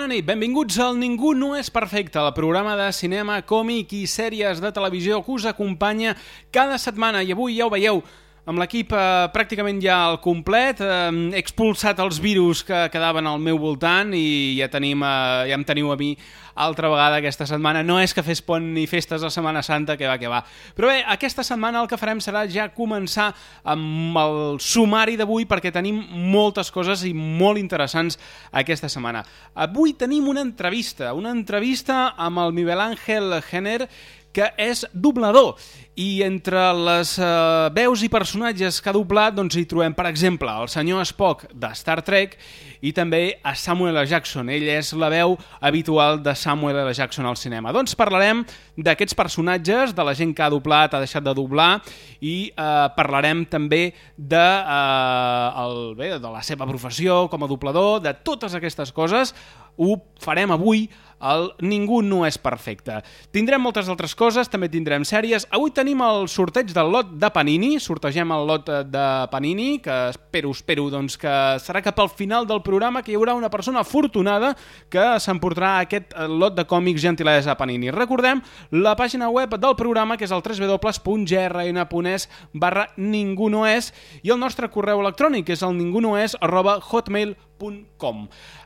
Bona nit, benvinguts al Ningú no és perfecte, el programa de cinema, còmic i sèries de televisió que us acompanya cada setmana. I avui ja ho veieu, amb l'equip eh, pràcticament ja al complet, eh, he expulsat els virus que quedaven al meu voltant i ja tenim, eh, ja em teniu a mi altra vegada aquesta setmana. No és que fes pont ni festes a Setmana Santa, que va, que va. Però bé, aquesta setmana el que farem serà ja començar amb el sumari d'avui perquè tenim moltes coses i molt interessants aquesta setmana. Avui tenim una entrevista, una entrevista amb el Miguel Ángel Jenner, que és doblador i entre les uh, veus i personatges que ha doblat doncs hi trobem per exemple el senyor Spock de Star Trek i també a Samuel L. Jackson ell és la veu habitual de Samuel L. Jackson al cinema doncs parlarem d'aquests personatges de la gent que ha doblat, ha deixat de doblar i uh, parlarem també de, uh, el, bé, de la seva professió com a doblador de totes aquestes coses ho farem avui el Ningú no és perfecte. Tindrem moltes altres coses, també tindrem sèries. Avui tenim el sorteig del lot de Panini, sortegem el lot de Panini, que espero, espero doncs, que serà cap al final del programa que hi haurà una persona afortunada que s'emportarà aquest lot de còmics gentilesa Panini. Recordem la pàgina web del programa, que és el www.grn.es barra ningunoes i el nostre correu electrònic, que és el ningunoes arroba hotmail.com.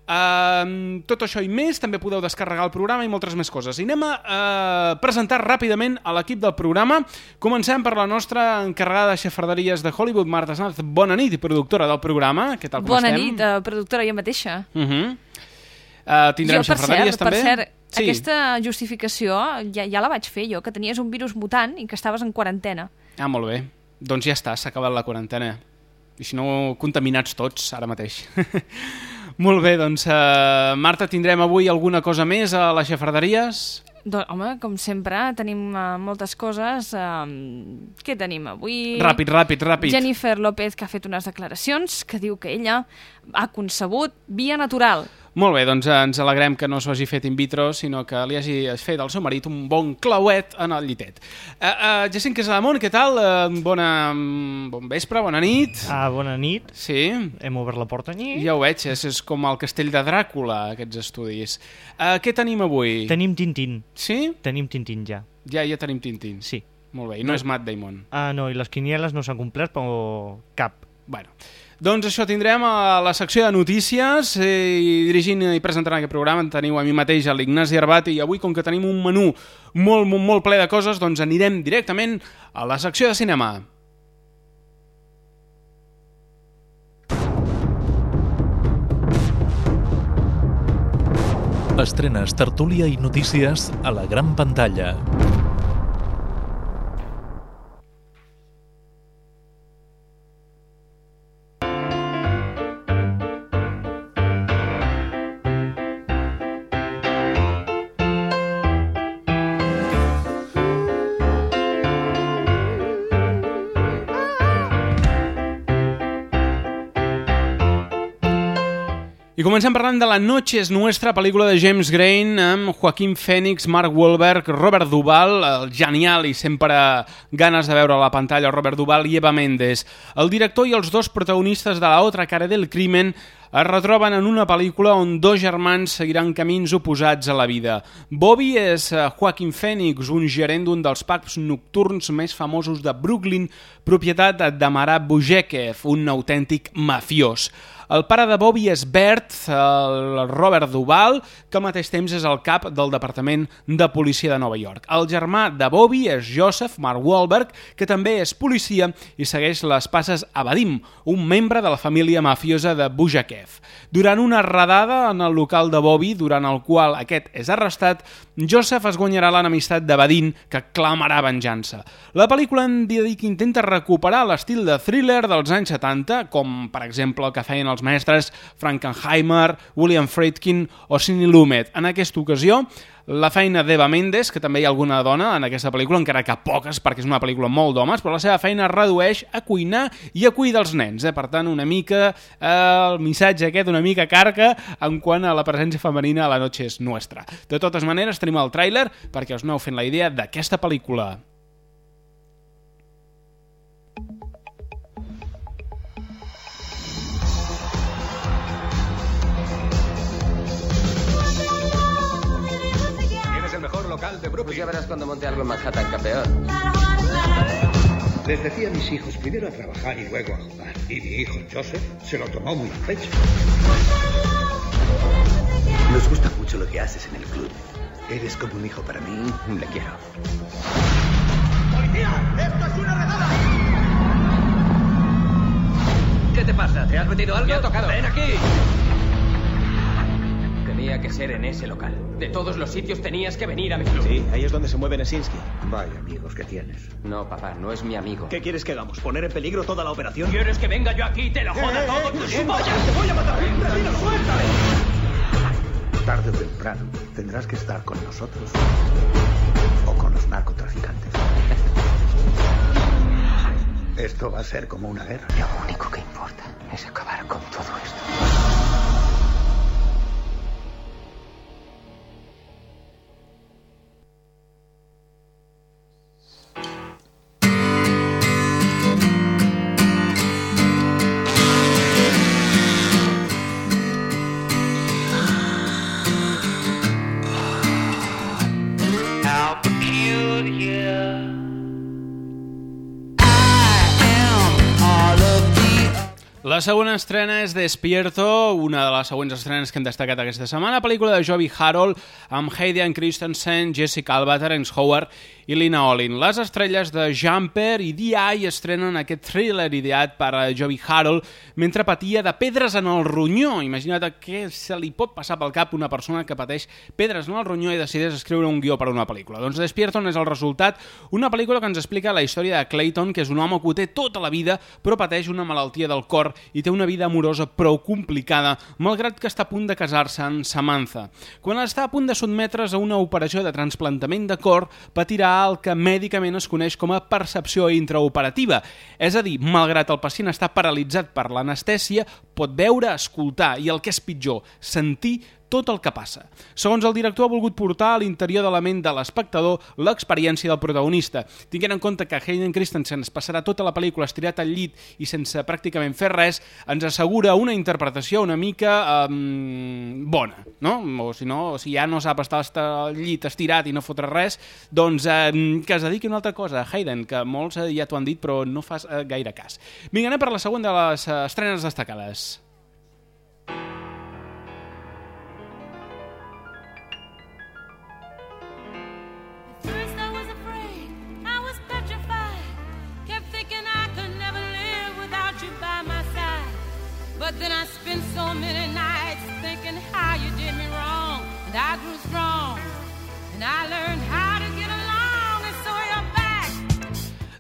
Uh, tot això i més, també podeu descarregar el programa i moltes més coses. I anem a uh, presentar ràpidament a l'equip del programa. Comencem per la nostra encarregada de xafarderies de Hollywood, Marta Sanz. Bona nit productora del programa. Què tal, com Bona estem? nit, uh, productora jo mateixa. Uh -huh. uh, tindrem jo, xafarderies cert, també? Per cert, sí. aquesta justificació ja, ja la vaig fer jo, que tenies un virus mutant i que estaves en quarantena. Ah, molt bé. Doncs ja està, s'ha acabat la quarantena. I si no, contaminats tots, ara mateix. molt bé, doncs, uh, Marta, tindrem avui alguna cosa més a les xafarderies? Doncs, home, com sempre, tenim uh, moltes coses. Uh, què tenim avui? Ràpid, ràpid, ràpid. Jennifer López, que ha fet unes declaracions que diu que ella ha concebut via natural. Molt bé, doncs ens alegrem que no s'ho hagi fet in vitro, sinó que li hagi fet al seu marit un bon clauet en el llitet. Uh, uh, Jacint Casademont, què tal? Uh, bona, um, bon vespre, bona nit. Ah, bona nit. Sí, Hem obert la porta allí. ja ho veig, és, és com el castell de Dràcula, aquests estudis. Uh, què tenim avui? Tenim Tintín. Sí? Tenim Tintín ja. Ja, ja tenim Tintín. Sí. Molt bé, i no és Matt Damon. Ah, no, i les quinieles no s'han complert, però cap. Bueno, doncs això tindrem a la secció de notícies eh, i dirigint i presentant aquest programa en teniu a mi mateix, l'Ignasi Arbat i avui com que tenim un menú molt, molt, molt ple de coses, doncs anirem directament a la secció de cinema. Estrenes, tertúlia i notícies a la gran pantalla. Comencem parlant de La noche es nuestra, pel·lícula de James Grain amb Joaquín Phoenix, Mark Wahlberg, Robert Duvall, el genial i sempre ganes de veure a la pantalla Robert Duvall i Eva Mendes. El director i els dos protagonistes de La otra cara del crimen es retroben en una pel·lícula on dos germans seguiran camins oposats a la vida. Bobby és eh, Joaquin Phoenix, un gerent d'un dels pubs nocturns més famosos de Brooklyn, propietat de Marat Bujekev, un autèntic mafiós. El pare de Bobby és Bert, el Robert Duval, que al mateix temps és el cap del Departament de Policia de Nova York. El germà de Bobby és Joseph Mark Wahlberg, que també és policia i segueix les passes a Vadim, un membre de la família mafiosa de Bujakev. Durant una redada en el local de Bobby, durant el qual aquest és arrestat, Joseph es guanyarà l'enemistat de Vadin, que clamarà venjança. La pel·lícula en dir que intenta recuperar l'estil de thriller dels anys 70, com per exemple el que feien els mestres Frankenheimer, William Friedkin o Sidney Lumet. En aquesta ocasió, la feina d'Eva Mendes, que també hi ha alguna dona en aquesta pel·lícula, encara que poques, perquè és una pel·lícula molt d'homes, però la seva feina redueix a cuinar i a cuidar els nens. Eh? Per tant, una mica eh, el missatge aquest, una mica carca en quant a la presència femenina a la noche és nuestra. De totes maneres, tenim el tràiler perquè us aneu fent la idea d'aquesta pel·lícula. Pues ya verás cuando monte algo en Manhattan, campeón. Les decía a mis hijos primero a trabajar y luego a jugar. Y mi hijo, Joseph, se lo tomó muy a pecho. Nos gusta mucho lo que haces en el club. Eres como un hijo para mí. Le quiero. ¿Qué te pasa? ¿Te has metido algo? Me ha tocado. ¡Ven aquí! Tenía que ser en ese local. De todos los sitios tenías que venir a mi club. Sí, ahí es donde se mueve Nesinski. Vaya amigos que tienes. No, papá, no es mi amigo. ¿Qué quieres que hagamos? ¿Poner en peligro toda la operación? ¿Quieres que venga yo aquí y te lo joda todo? ¡Gilipollas! ¡Te voy a matar! ¡Pepino, suéltale! Tarde o temprano tendrás que estar con nosotros o con los narcotraficantes. Esto va a ser como una guerra. Lo único que importa es acabar con todo esto. La segona estrena és Despierto, una de les següents estrenes que hem destacat aquesta setmana, pel·lícula de Joby Harold amb Hayden Christensen, Jessica Alba, Terence Howard i Lina Olin. Les estrelles de Jumper i D.I. estrenen aquest thriller ideat per Joby Harold mentre patia de pedres en el ronyó. Imagina't què se li pot passar pel cap una persona que pateix pedres en el ronyó i decideix escriure un guió per a una pel·lícula. Doncs Despierto és el resultat, una pel·lícula que ens explica la història de Clayton, que és un home que ho té tota la vida, però pateix una malaltia del cor i té una vida amorosa prou complicada, malgrat que està a punt de casar-se amb Samantha. Quan està a punt de sotmetre's a una operació de transplantament de cor, patirà el que mèdicament es coneix com a percepció intraoperativa. És a dir, malgrat el pacient està paralitzat per l'anestèsia, pot veure, escoltar i, el que és pitjor, sentir tot el que passa. Segons el director, ha volgut portar a l'interior de la ment de l'espectador l'experiència del protagonista, tinguent en compte que Hayden Christensen es passarà tota la pel·lícula estirat al llit i sense pràcticament fer res, ens assegura una interpretació una mica um, bona, no? O si no, si ja no sap estar al llit estirat i no fotre res, doncs um, que es dediqui a una altra cosa, Hayden, que molts eh, ja t'ho han dit però no fas eh, gaire cas. Vinga, anem per la següent de les eh, estrenes destacades.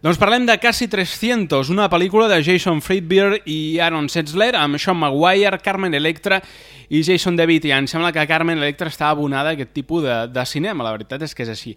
Doncs parlem de Casi 300, una pel·lícula de Jason Friedberg i Aaron Setzler amb Sean Maguire, Carmen Electra i Jason David. I em sembla que Carmen Electra està abonada a aquest tipus de, de cinema, la veritat és que és així.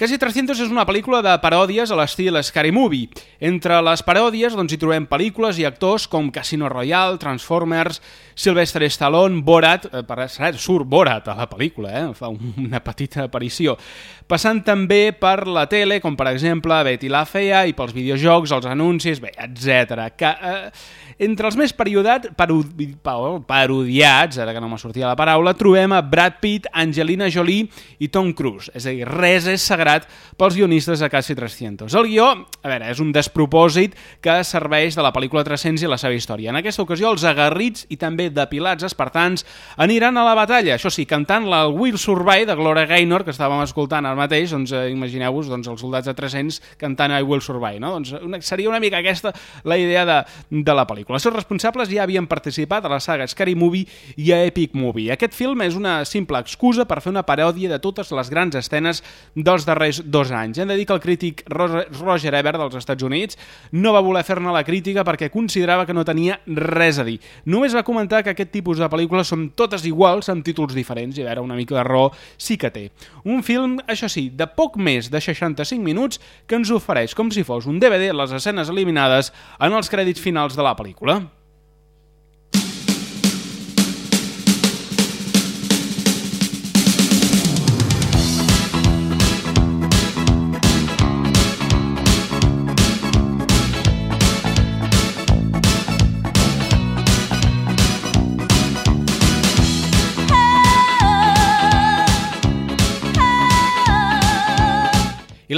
Casi 300 és una pel·lícula de paròdies a l'estil Scary Movie. Entre les paròdies doncs, hi trobem pel·lícules i actors com Casino Royale, Transformers, Sylvester Stallone, Borat, eh, per surt Borat a la pel·lícula, eh? fa una petita aparició, passant també per la tele, com per exemple Betty la Fea, i pels videojocs, els anuncis, bé, etc. Que, eh, Entre els més periodat, parodi, pa- parodiats, ara que no me sortia la paraula, trobem a Brad Pitt, Angelina Jolie i Tom Cruise. És a dir, res és sagrat pels guionistes de Casi 300. El guió, a veure, és un despropòsit que serveix de la pel·lícula 300 i la seva història. En aquesta ocasió, els agarrits i també depilats espartans aniran a la batalla, això sí, cantant la Will Survive de Gloria Gaynor, que estàvem escoltant ara mateix, doncs eh, imagineu-vos doncs, els soldats de 300 cantant I Will Survive, no? Doncs una, seria una mica aquesta la idea de, de la pel·lícula. Els seus responsables ja havien participat a la saga Scary Movie i a Epic Movie. Aquest film és una simple excusa per fer una paròdia de totes les grans escenes dels darrers dos anys. Hem de dir que el crític Ro- Roger Ebert dels Estats Units no va voler fer-ne la crítica perquè considerava que no tenia res a dir. Només va comentar que aquest tipus de pel·lícules són totes iguals amb títols diferents i a veure, una mica de raó sí que té. Un film, això sí, de poc més de 65 minuts que ens ofereix com si fos un DVD les escenes eliminades en els crèdits finals de la pel·lícula. I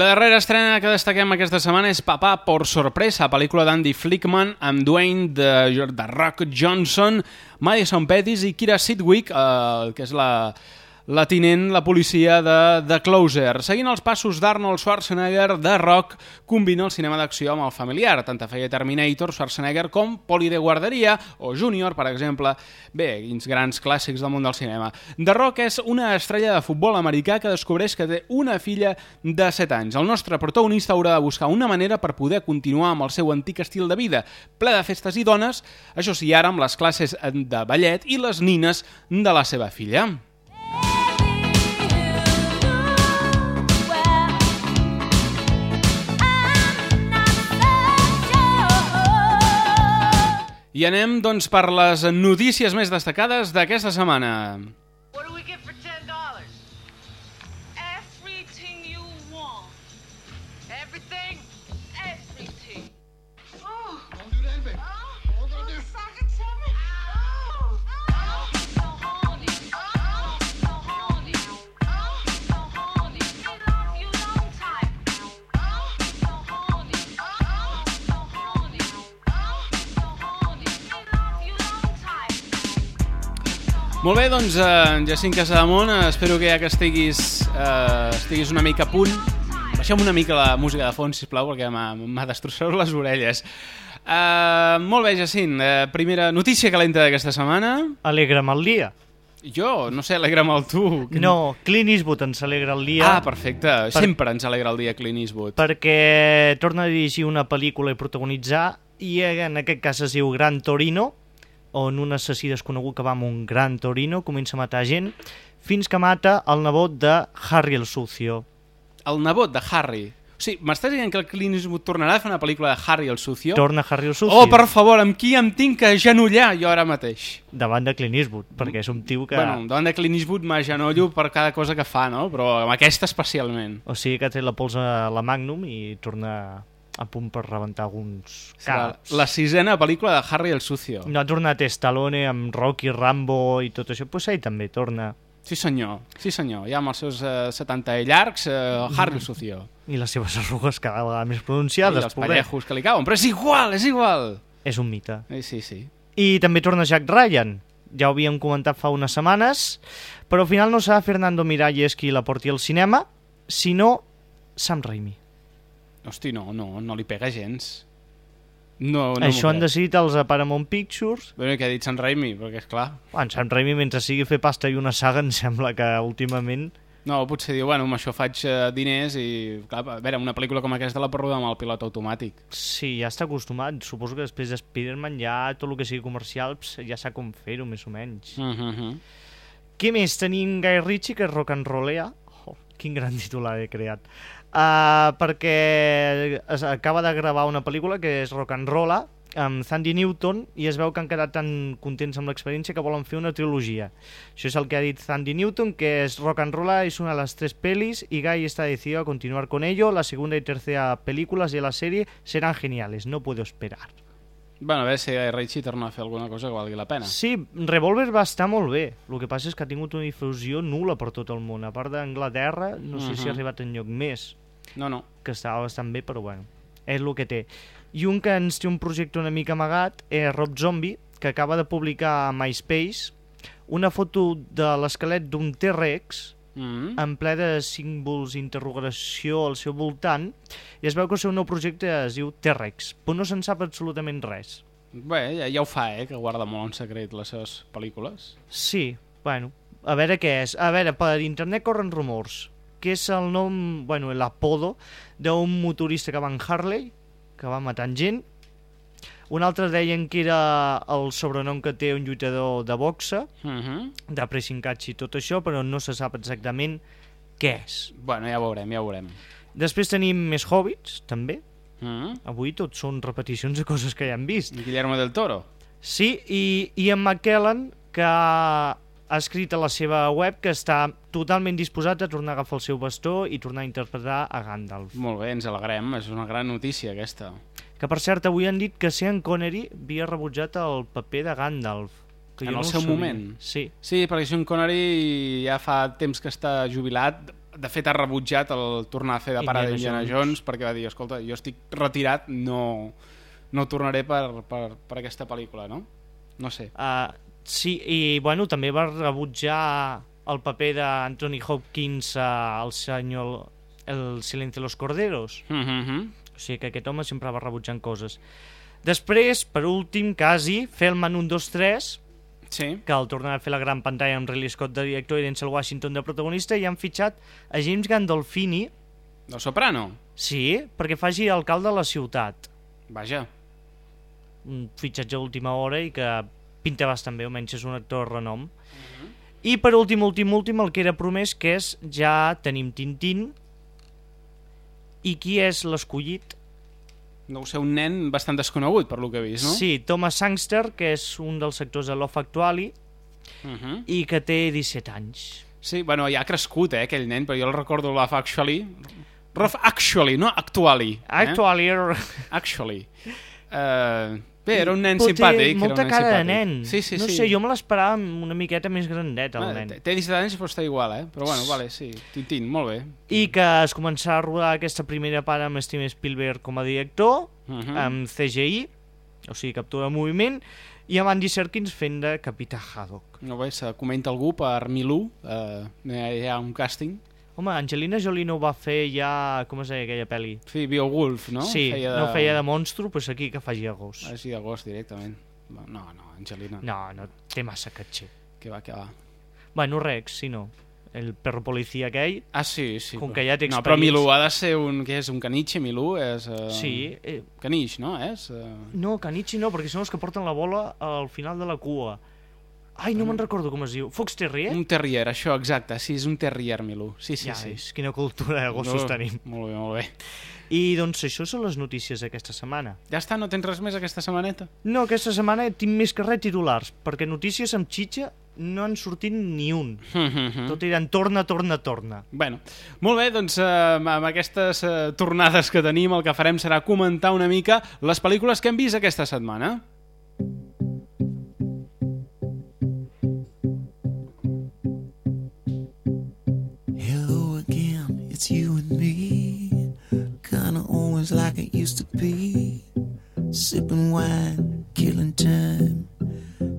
la darrera estrena que destaquem aquesta setmana és Papà por sorpresa, pel·lícula d'Andy Flickman amb Dwayne de, de Rock Johnson, Madison Pettis i Kira Sidwick, eh, que és la, la tinent, la policia de The Closer. Seguint els passos d'Arnold Schwarzenegger, The Rock combina el cinema d'acció amb el familiar. Tant feia Terminator, Schwarzenegger, com Poli de Guarderia o Junior, per exemple. Bé, quins grans clàssics del món del cinema. The Rock és una estrella de futbol americà que descobreix que té una filla de 7 anys. El nostre protagonista haurà de buscar una manera per poder continuar amb el seu antic estil de vida, ple de festes i dones, això sí, ara amb les classes de ballet i les nines de la seva filla. I anem, doncs, per les notícies més destacades d'aquesta setmana. What do we Molt bé, doncs, eh, Jacint Casademont, eh, espero que ja que estiguis, eh, estiguis una mica a punt, baixem una mica la música de fons, sisplau, perquè m'ha destrossat les orelles. Eh, molt bé, Jacint, eh, primera notícia calenta d'aquesta setmana. Alegra'm el dia. Jo, no sé, alegra'm el tu. No, Clint Eastwood ens alegra el dia. Ah, perfecte. Sempre ens alegra el dia Clint Eastwood. perquè torna a dirigir una pel·lícula i protagonitzar i en aquest cas es diu Gran Torino on un assassí desconegut que va amb un gran Torino comença a matar gent fins que mata el nebot de Harry el Sucio. El nebot de Harry. O sigui, m'estàs dient que el Clint Eastwood tornarà a fer una pel·lícula de Harry el Sucio? Torna Harry el Sucio Oh, per favor, amb qui em tinc que agenollar jo ara mateix? davant de Clint Eastwood, perquè és un tio que... Bueno, davant de Clint Eastwood m'agenollo per cada cosa que fa, no? Però amb aquesta especialment. O sigui que té la pols a la Magnum i torna a punt per rebentar alguns La, caps. la sisena pel·lícula de Harry el Sucio. No ha tornat Stallone amb Rocky, Rambo i tot això, doncs ell també torna. Sí senyor, sí senyor. Ja amb els seus eh, 70 i llargs, eh, Harry el Sucio. I les seves arrugues cada vegada més I pronunciades. els pobre. pallejos que li cauen. Però és igual, és igual. És un mite. Eh, sí, sí. I també torna Jack Ryan. Ja ho havíem comentat fa unes setmanes, però al final no serà Fernando Miralles qui la porti al cinema, sinó Sam Raimi. Hosti, no, no, no li pega gens. No, no Això han decidit els de Paramount Pictures. Bueno, què ha dit Sant Raimi? Perquè, és clar... En Sam Raimi, mentre sigui fer pasta i una saga, em sembla que últimament... No, potser diu, bueno, amb això faig eh, diners i, clar, a veure, una pel·lícula com aquesta la rodar amb el pilot automàtic. Sí, ja està acostumat. Suposo que després de Spider-Man ja tot el que sigui comercial ps, ja sap com fer-ho, més o menys. Uh -huh. Què més? Tenim Guy Ritchie, que és rock and rollea. Oh, quin gran titular he creat. Uh, perquè es acaba de gravar una pel·lícula que és rock and rolla amb Sandy Newton i es veu que han quedat tan contents amb l'experiència que volen fer una trilogia. Això és el que ha dit Sandy Newton, que es rock and rolla es una de las tres pelis y Guy está decidido a continuar con ello. La segunda y tercera películas de la serie serán geniales, no puedo esperar. Bueno, a veure si Ritchie torna a fer alguna cosa que valgui la pena. Sí, Revolver va estar molt bé. El que passa és que ha tingut una difusió nula per tot el món. A part d'Anglaterra, no sé si ha Mhm. arribat enlloc més. No, no. Que estava bastant bé, però bueno, és el que té. I un que ens té un projecte una mica amagat és Rob Zombie, que acaba de publicar a MySpace una foto de l'esquelet d'un T-Rex Mm. en ple de símbols d'interrogació al seu voltant i es veu que el seu nou projecte es diu T-Rex, però no se'n sap absolutament res. Bé, ja, ja ho fa, eh, que guarda molt en secret les seves pel·lícules. Sí, bueno, a veure què és. A veure, per internet corren rumors que és el nom, bueno, l'apodo d'un motorista que va en Harley, que va matant gent. Un altre deien que era el sobrenom que té un lluitador de boxa, Uh -huh. de pressing catch i tot això, però no se sap exactament què és. Bueno, ja ho veurem, ja ho veurem. Després tenim més Hobbits, també. Mm -hmm. Avui tot són repeticions de coses que ja hem vist. Guillermo del Toro. Sí, i Ian McKellen, que ha escrit a la seva web que està totalment disposat a tornar a agafar el seu bastó i tornar a interpretar a Gandalf. Molt bé, ens alegrem, és una gran notícia aquesta. Que per cert, avui han dit que Sean Connery havia rebutjat el paper de Gandalf. Que en no el ho seu sabia. moment. Sí. Sí, perquè Sean Connery ja fa temps que està jubilat. De fet, ha rebutjat el tornar a fer de pare Indiana d'Indiana Jones. Jones. perquè va dir, escolta, jo estic retirat, no, no tornaré per, per, per aquesta pel·lícula, no? No sé. Uh, sí, i bueno, també va rebutjar el paper d'Anthony Hopkins al senyor El silencio de los corderos. Mm -hmm. O sigui que aquest home sempre va rebutjant coses. Després, per últim, quasi, Feldman 1, 2, 3, sí. que el tornen a fer la gran pantalla amb Ridley Scott de director i Denzel Washington de protagonista, i han fitxat a James Gandolfini. Del Soprano? Sí, perquè faci alcalde de la ciutat. Vaja. Un fitxatge d'última hora i que pinta bastant bé, almenys és un actor renom. I per últim, últim, últim, el que era promès, que és ja tenim Tintín. I qui és l'escollit? No ho sé, un nen bastant desconegut, per lo que he vist, no? Sí, Thomas Sangster, que és un dels actors de Love Actually, Uh -huh. i que té 17 anys. Sí, bueno, ja ha crescut, eh, aquell nen, però jo el recordo Love Actually. Love Actually, no Actually. Eh? Actually. Actually. Uh, bé, era un nen Però simpàtic. Té era molta cara de simpàtic. nen. Sí, sí, no sí. sé, jo me l'esperava una miqueta més grandet, el Ah, nen. té- Té 17 anys, però està igual, eh? Però bueno, vale, sí. Tintín, molt bé. I que es començarà a rodar aquesta primera part amb Steven Spielberg com a director, Uh -huh. amb CGI, o sigui, captura de moviment, i amb Andy Serkins fent de Capità Haddock. No bé, se comenta algú per Milú, eh, hi ha un càsting. Home, Angelina Jolie no ho va fer ja... Com es deia aquella pel·li? Sí, Beowulf, no? Sí, Feia de- no feia de monstru, doncs aquí que faci de gos. Així de gos, directament. No, no, Angelina. No, no té massa catxer. Que va, que va. Bueno, Rex, si no. El perro policía aquell. Ah, sí, sí. Com però- que ja té No, però. Milú ha de ser un... Què és? Un caniche, Milú? És, uh... Sí. Eh, Canix, no? És... Uh... no, Canichi no, perquè són els que porten la bola al final de la cua. Ai, no me'n recordo com es diu. Fox Terrier? Un terrier, això, exacte. Sí, és un terrier, Milú. Sí, sí, ja sí. veus, quina cultura de gossos No, tenim. Molt bé, molt bé. I doncs això són les notícies d'aquesta setmana. Ja està, no tens res més aquesta setmaneta? No, aquesta setmana tinc més que res titulars, perquè notícies amb xitxa no han sortit ni un. Mm. Tot eren torna, torna, torna. Bueno, molt bé, doncs eh, amb aquestes eh, tornades que tenim el que farem serà comentar una mica les pel·lícules que hem vist aquesta setmana. Kinda like it used to be. Sipping wine, killing time.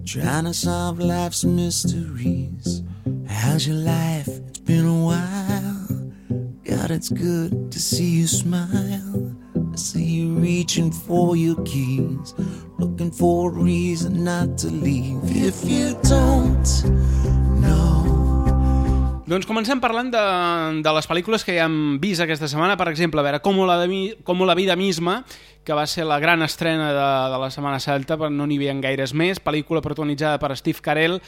Trying to solve life's mysteries. How's your life? It's been a while. God, it's good to see you smile. I see you reaching for your keys. Looking for a reason not to leave. If you don't. Doncs comencem parlant de, de les pel·lícules que ja hem vist aquesta setmana, per exemple, a veure, Com la, de Com la vida misma, que va ser la gran estrena de, de la Setmana Santa, però no n'hi havia gaires més, pel·lícula protagonitzada per Steve Carell,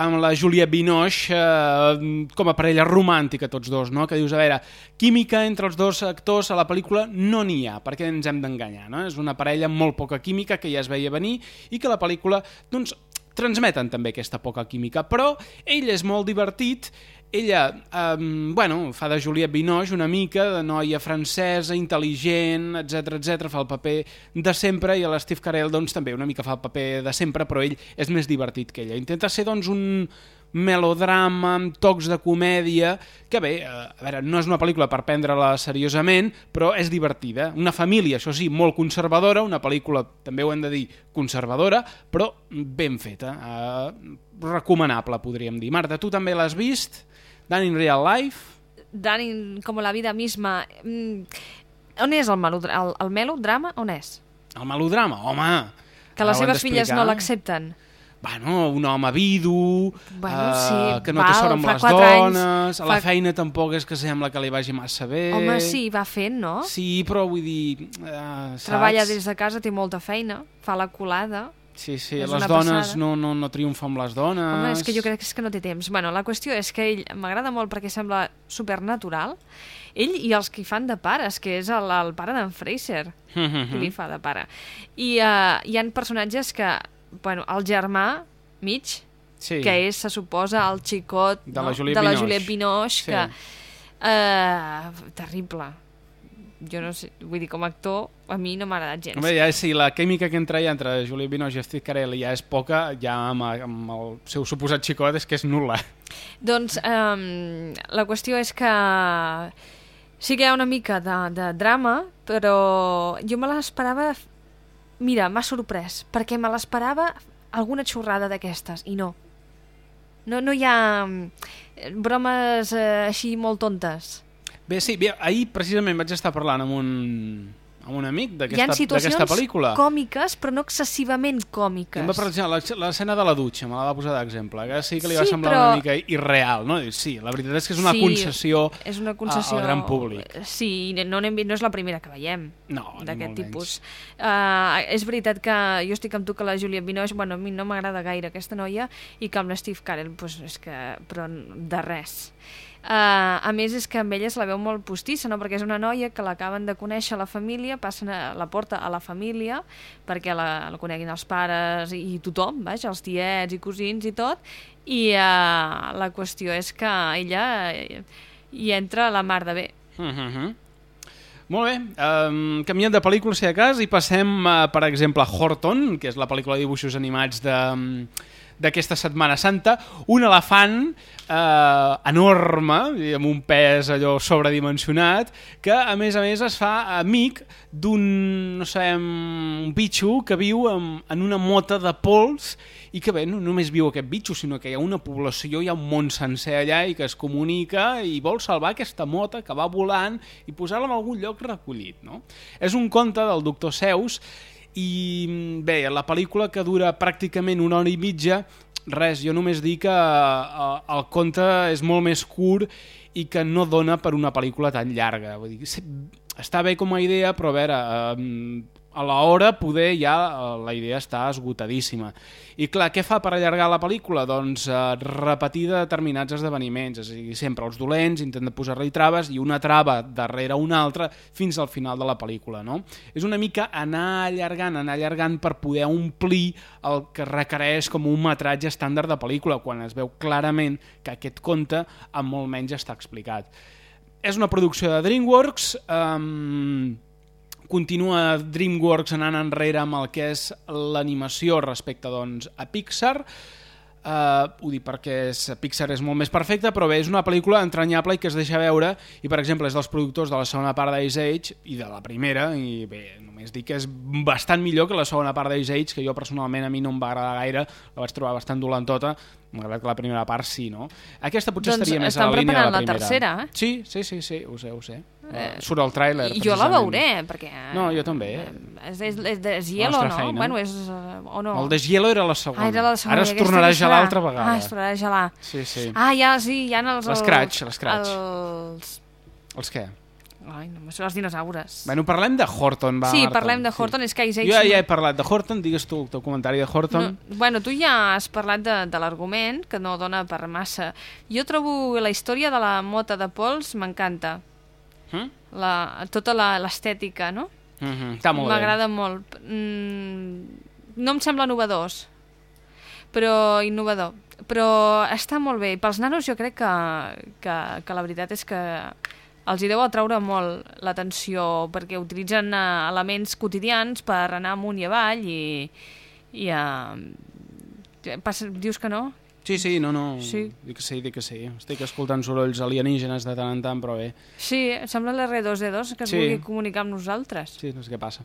amb la Juliette Binoche eh, com a parella romàntica tots dos, no? que dius, a veure, química entre els dos actors a la pel·lícula no n'hi ha, perquè ens hem d'enganyar, no? és una parella molt poca química que ja es veia venir i que la pel·lícula doncs, transmeten també aquesta poca química, però ell és molt divertit, ella, um, bueno, fa de Juliette Binoche una mica de noia francesa, intel·ligent, etc etc, fa el paper de sempre i l'Steve Carell doncs també una mica fa el paper de sempre, però ell és més divertit que ella. Intenta ser doncs un melodrama amb tocs de comèdia, que bé, eh, a veure, no és una pel·lícula per prendre-la seriosament, però és divertida. Una família, això sí, molt conservadora, una pel·lícula, també ho hem de dir, conservadora, però ben feta. Eh, recomanable, podríem dir. Marta, tu també l'has vist? Dan in Real Life? Dan in, como la vida misma... Mm, on és el, melodra el, el melodrama? On és? El melodrama? Home! Que les seves filles no l'accepten. Bueno, un home vidu, Bueno, eh, sí, que no val, té sort amb les quatre anys, dones, a la fa- feina tampoc és que sembla que li vagi massa bé. Home, sí, va fent, no? Sí, però vull dir... Eh, Treballa saps? des de casa, té molta feina, fa la colada... Sí, sí, és les dones passada. no, no, no triomfa amb les dones. Home, és que jo crec que és que no té temps. Bueno, la qüestió és que ell m'agrada molt perquè sembla supernatural. Ell i els que fan de pares, que és el, el pare d'en Fraser, Mhm. que li fa de pare. I uh, hi han personatges que... Bueno, el germà, mig, Sí. que és, se suposa, el xicot De la no? Juliette de la Binoche. Juliette Binoche, Sí. que... Uh, terrible. Jo no sé, vull dir, com a actor, a mi no m'ha agradat gens. Home, ja, si la química que entra ja entre Juliette Binoche i Steve Carell ja és poca, ja amb, amb el seu suposat xicot és que és nul·la. Doncs um, la qüestió és que sí que hi ha una mica de, de drama, però jo me l'esperava... Mira, m'ha sorprès, perquè me l'esperava alguna xorrada d'aquestes, i no. No, no hi ha mm, bromes eh, així molt tontes. Bé, sí, bé, ahir precisament vaig estar parlant amb un, amb un amic d'aquesta pel·lícula. còmiques, però no excessivament I còmiques. em va, la- l'escena de la dutxa, me la va posar d'exemple, que sí que li va Sí, semblar però- una mica irreal, no? Sí, la veritat és que és una Sí, concessió, és una concessió al gran públic. Sí, no, no és la primera que veiem No, d'aquest tipus. Uh, és veritat que jo estic amb tu que la Juliette Binoche, bueno, a mi no m'agrada gaire aquesta noia i que amb l'Steve Carell, pues, és que, però de res. Uh, a més és que amb ella se la veu molt postissa, no? perquè és una noia que l'acaben de conèixer a la família, passen a, la porta a la família perquè la, la coneguin els pares i, i tothom, vaja, els tiets i cosins i tot, i uh, la qüestió és que ella eh, hi entra la mar de bé. Uh -huh. Molt bé, um, canviem de pel·lícula si de cas i passem, uh, per exemple, a Horton, que és la pel·lícula de dibuixos animats de, um, d'aquesta Setmana Santa, un elefant eh, enorme, amb un pes allò sobredimensionat, que a més a més es fa amic d'un, no sabem, un bitxo que viu en, en una mota de pols i que bé, no només viu aquest bitxo, sinó que hi ha una població, hi ha un món sencer allà i que es comunica i vol salvar aquesta mota que va volant i posar-la en algun lloc recollit. No? És un conte del doctor Zeus i bé, la pel·lícula que dura pràcticament una hora i mitja res, jo només dic que eh, el conte és molt més curt i que no dona per una pel·lícula tan llarga. Vull dir, està bé com a idea però a veure, eh, a l'hora poder ja eh, la idea està esgotadíssima i clar, què fa per allargar la pel·lícula? doncs eh, repetir determinats esdeveniments és a dir, sempre els dolents intenten posar-li traves i una trava darrere una altra fins al final de la pel·lícula no? és una mica anar allargant anar allargant per poder omplir el que requereix com un metratge estàndard de pel·lícula quan es veu clarament que aquest conte amb molt menys està explicat és una producció de DreamWorks um, continua DreamWorks anant enrere amb el que és l'animació respecte doncs, a Pixar Uh, ho dic perquè és, Pixar és molt més perfecta, però bé, és una pel·lícula entranyable i que es deixa veure, i per exemple és dels productors de la segona part d'Ice Age i de la primera, i bé, només dic que és bastant millor que la segona part d'Ice Age, que jo personalment a mi no em va agradar gaire, la vaig trobar bastant dolentota, malgrat que la primera part sí, no? Aquesta potser Doncs estaria més a estan la línia de la preparant la primera. tercera, eh? Sí, sí, sí, sí, ho sé, ho sé. Eh, Uh, surt el tràiler, jo la veuré, perquè... No, jo també. És, és, és de Hielo, nostra no? feina. Bueno, és... eh, O no? El Deshielo era la segona. Ah, era la segona. Ara es tornarà a gelar altra vegada. Ah, es tornarà a gelar. Sí, sí. Ah, ja, sí, hi ha els... L'escratch, els- l'escratch. Els... Els què? Ai, no, són els dinosaures. Bueno, parlem de Horton, va, sí, parlem de Horton, és que Ice Age... Jo ja he parlat de Horton, digues tu el teu comentari de Horton. No, bueno, tu ja has parlat de, de l'argument, que no dona per massa. Jo trobo la història de la mota de pols m'encanta. Mm? La, tota la- l'estètica, no? Mm -hmm. Està molt. M'agrada molt. Mm, no em sembla novedós. però innovador. Però està molt bé. Pels nanos jo crec que, que, que la veritat és que els hi deu atraure molt l'atenció perquè utilitzen eh, elements quotidians per anar amunt i avall i, i eh, passa, dius que no? Sí, sí, no, no. Sí. Dic que sí, dic que sí. Estic escoltant sorolls alienígenes de tant en tant, però bé. Sí, sembla l'R2D2 que es Sí. vulgui comunicar amb nosaltres. Sí, no sé què passa.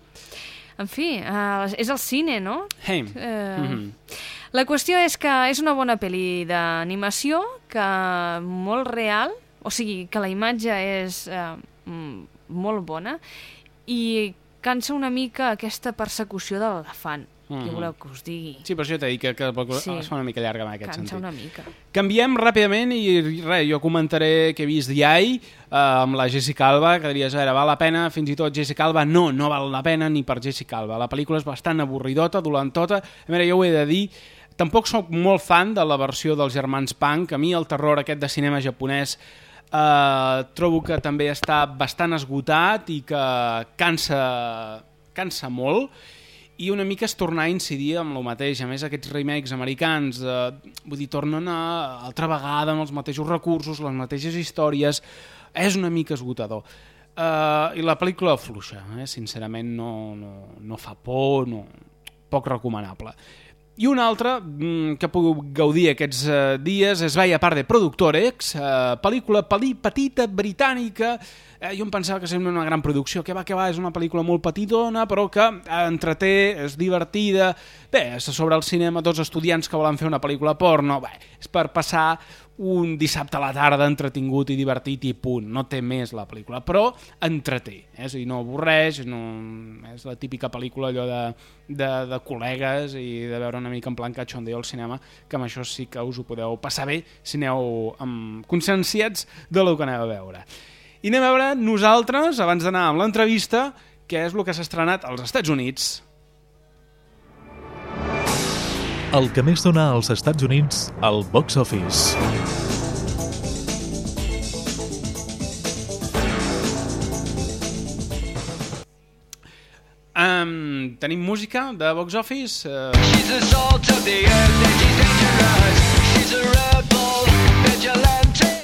En fi, uh, és el cine, no? Hey. Eh, Mhm. La qüestió és que és una bona pel·li d'animació, que molt real, o sigui, que la imatge és eh, mm, molt bona, i cansa una mica aquesta persecució de l'elefant. Mhm. Què voleu que us digui? Sí, per això t'he dit que, que Sí. sí. es fa una mica llarga en aquest Cansa sentit. una mica. Canviem ràpidament i res, jo comentaré que he vist Yai eh, amb la Jessica Alba, que diries, a veure, val la pena, fins i tot Jessica Alba, no, no val la pena ni per Jessica Alba. La pel·lícula és bastant avorridota, dolentota. A veure, jo ho he de dir, tampoc sóc molt fan de la versió dels germans Punk. A mi el terror aquest de cinema japonès eh, trobo que també està bastant esgotat i que cansa, cansa molt i una mica és tornar a incidir amb el mateix. A més, aquests remakes americans, eh, vull dir, tornen a, altra vegada amb els mateixos recursos, les mateixes històries, és una mica esgotador. Uh, I la pel·lícula fluixa, eh? sincerament no, no, no fa por, no, poc recomanable. I una altra mm, que puc gaudir aquests eh, dies és Vaya par de Productorex, eh, pel·lícula pel·li petita, britànica, eh, jo em pensava que seria una gran producció, que va, que va, és una pel·lícula molt petitona, però que eh, entreté, és divertida, bé, és sobre el cinema, dos estudiants que volen fer una pel·lícula porno, bé, és per passar un dissabte a la tarda entretingut i divertit i punt, no té més la pel·lícula, però entreté, eh? és a dir, no avorreix, no... és la típica pel·lícula allò de, de, de col·legues i de veure una mica en plan cachondeo al cinema, que amb això sí que us ho podeu passar bé si aneu amb conscienciats de lo que aneu a veure. I anem a veure nosaltres, abans d'anar amb l'entrevista, què és el que s'ha estrenat als Estats Units. El que més dona als Estats Units al box office. Um, tenim música de box office. Uh... She's the salt of the earth and she's dangerous. She's a rebel, vigilante.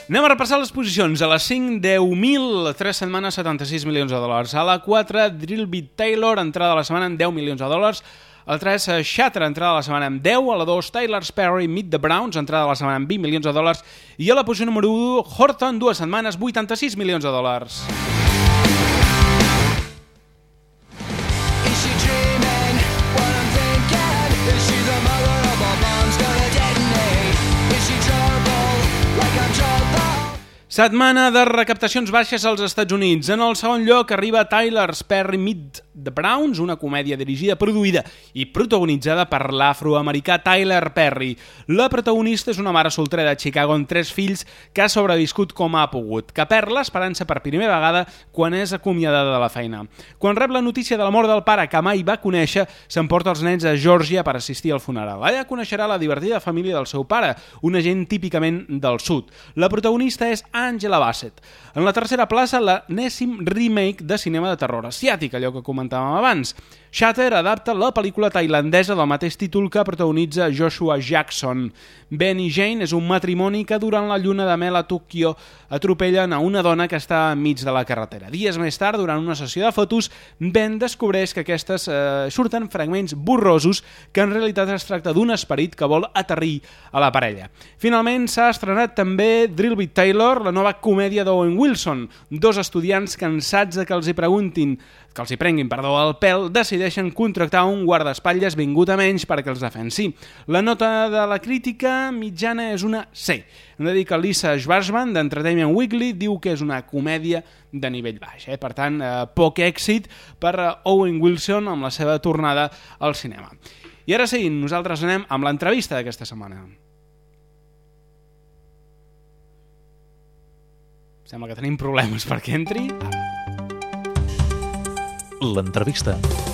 Anem a repassar les posicions. A la 5, 10.000, 3 setmanes, 76 milions de dòlars. A la 4, Drill Beat Taylor, entrada de la setmana amb 10 milions de dòlars. A la 3, eh, Shatter, entrada de la setmana amb 10. A la 2, Tyler Sperry, Meet the Browns, entrada de la setmana amb 20 milions de dòlars. I a la posició número 1, Horton, dues setmanes, 86 milions de dòlars. Setmana de recaptacions baixes als Estats Units. En el segon lloc arriba Tyler Sperry Meet the Browns, una comèdia dirigida, produïda i protagonitzada per l'afroamericà Tyler Perry. La protagonista és una mare soltera de Chicago amb tres fills que ha sobreviscut com ha pogut, que perd l'esperança per primera vegada quan és acomiadada de la feina. Quan rep la notícia de la mort del pare que mai va conèixer, s'emporta els nens a Georgia per assistir al funeral. Allà coneixerà la divertida família del seu pare, una gent típicament del sud. La protagonista és Angela Bassett. En la tercera plaça, l'enèsim remake de cinema de terror asiàtic, allò que comentàvem abans. Shatter adapta la pel·lícula tailandesa del mateix títol que protagonitza Joshua Jackson. Ben i Jane és un matrimoni que durant la lluna de mel a Tòquio atropellen a una dona que està enmig de la carretera. Dies més tard, durant una sessió de fotos, Ben descobreix que aquestes eh, surten fragments borrosos que en realitat es tracta d'un esperit que vol aterrir a la parella. Finalment s'ha estrenat també Drill Beat Taylor, la nova comèdia d'Owen Wilson. Dos estudiants cansats de que els hi preguntin que els hi prenguin, perdó, el pèl, decideixen contractar un guardaespatlles vingut a menys perquè els defensi. La nota de la crítica mitjana és una C. Hem de dir que Lisa Schwarzman, d'Entertainment Weekly, diu que és una comèdia de nivell baix. Eh? Per tant, eh, poc èxit per eh, Owen Wilson amb la seva tornada al cinema. I ara sí, nosaltres anem amb l'entrevista d'aquesta setmana. Sembla que tenim problemes perquè entri. Ara. L'entrevista.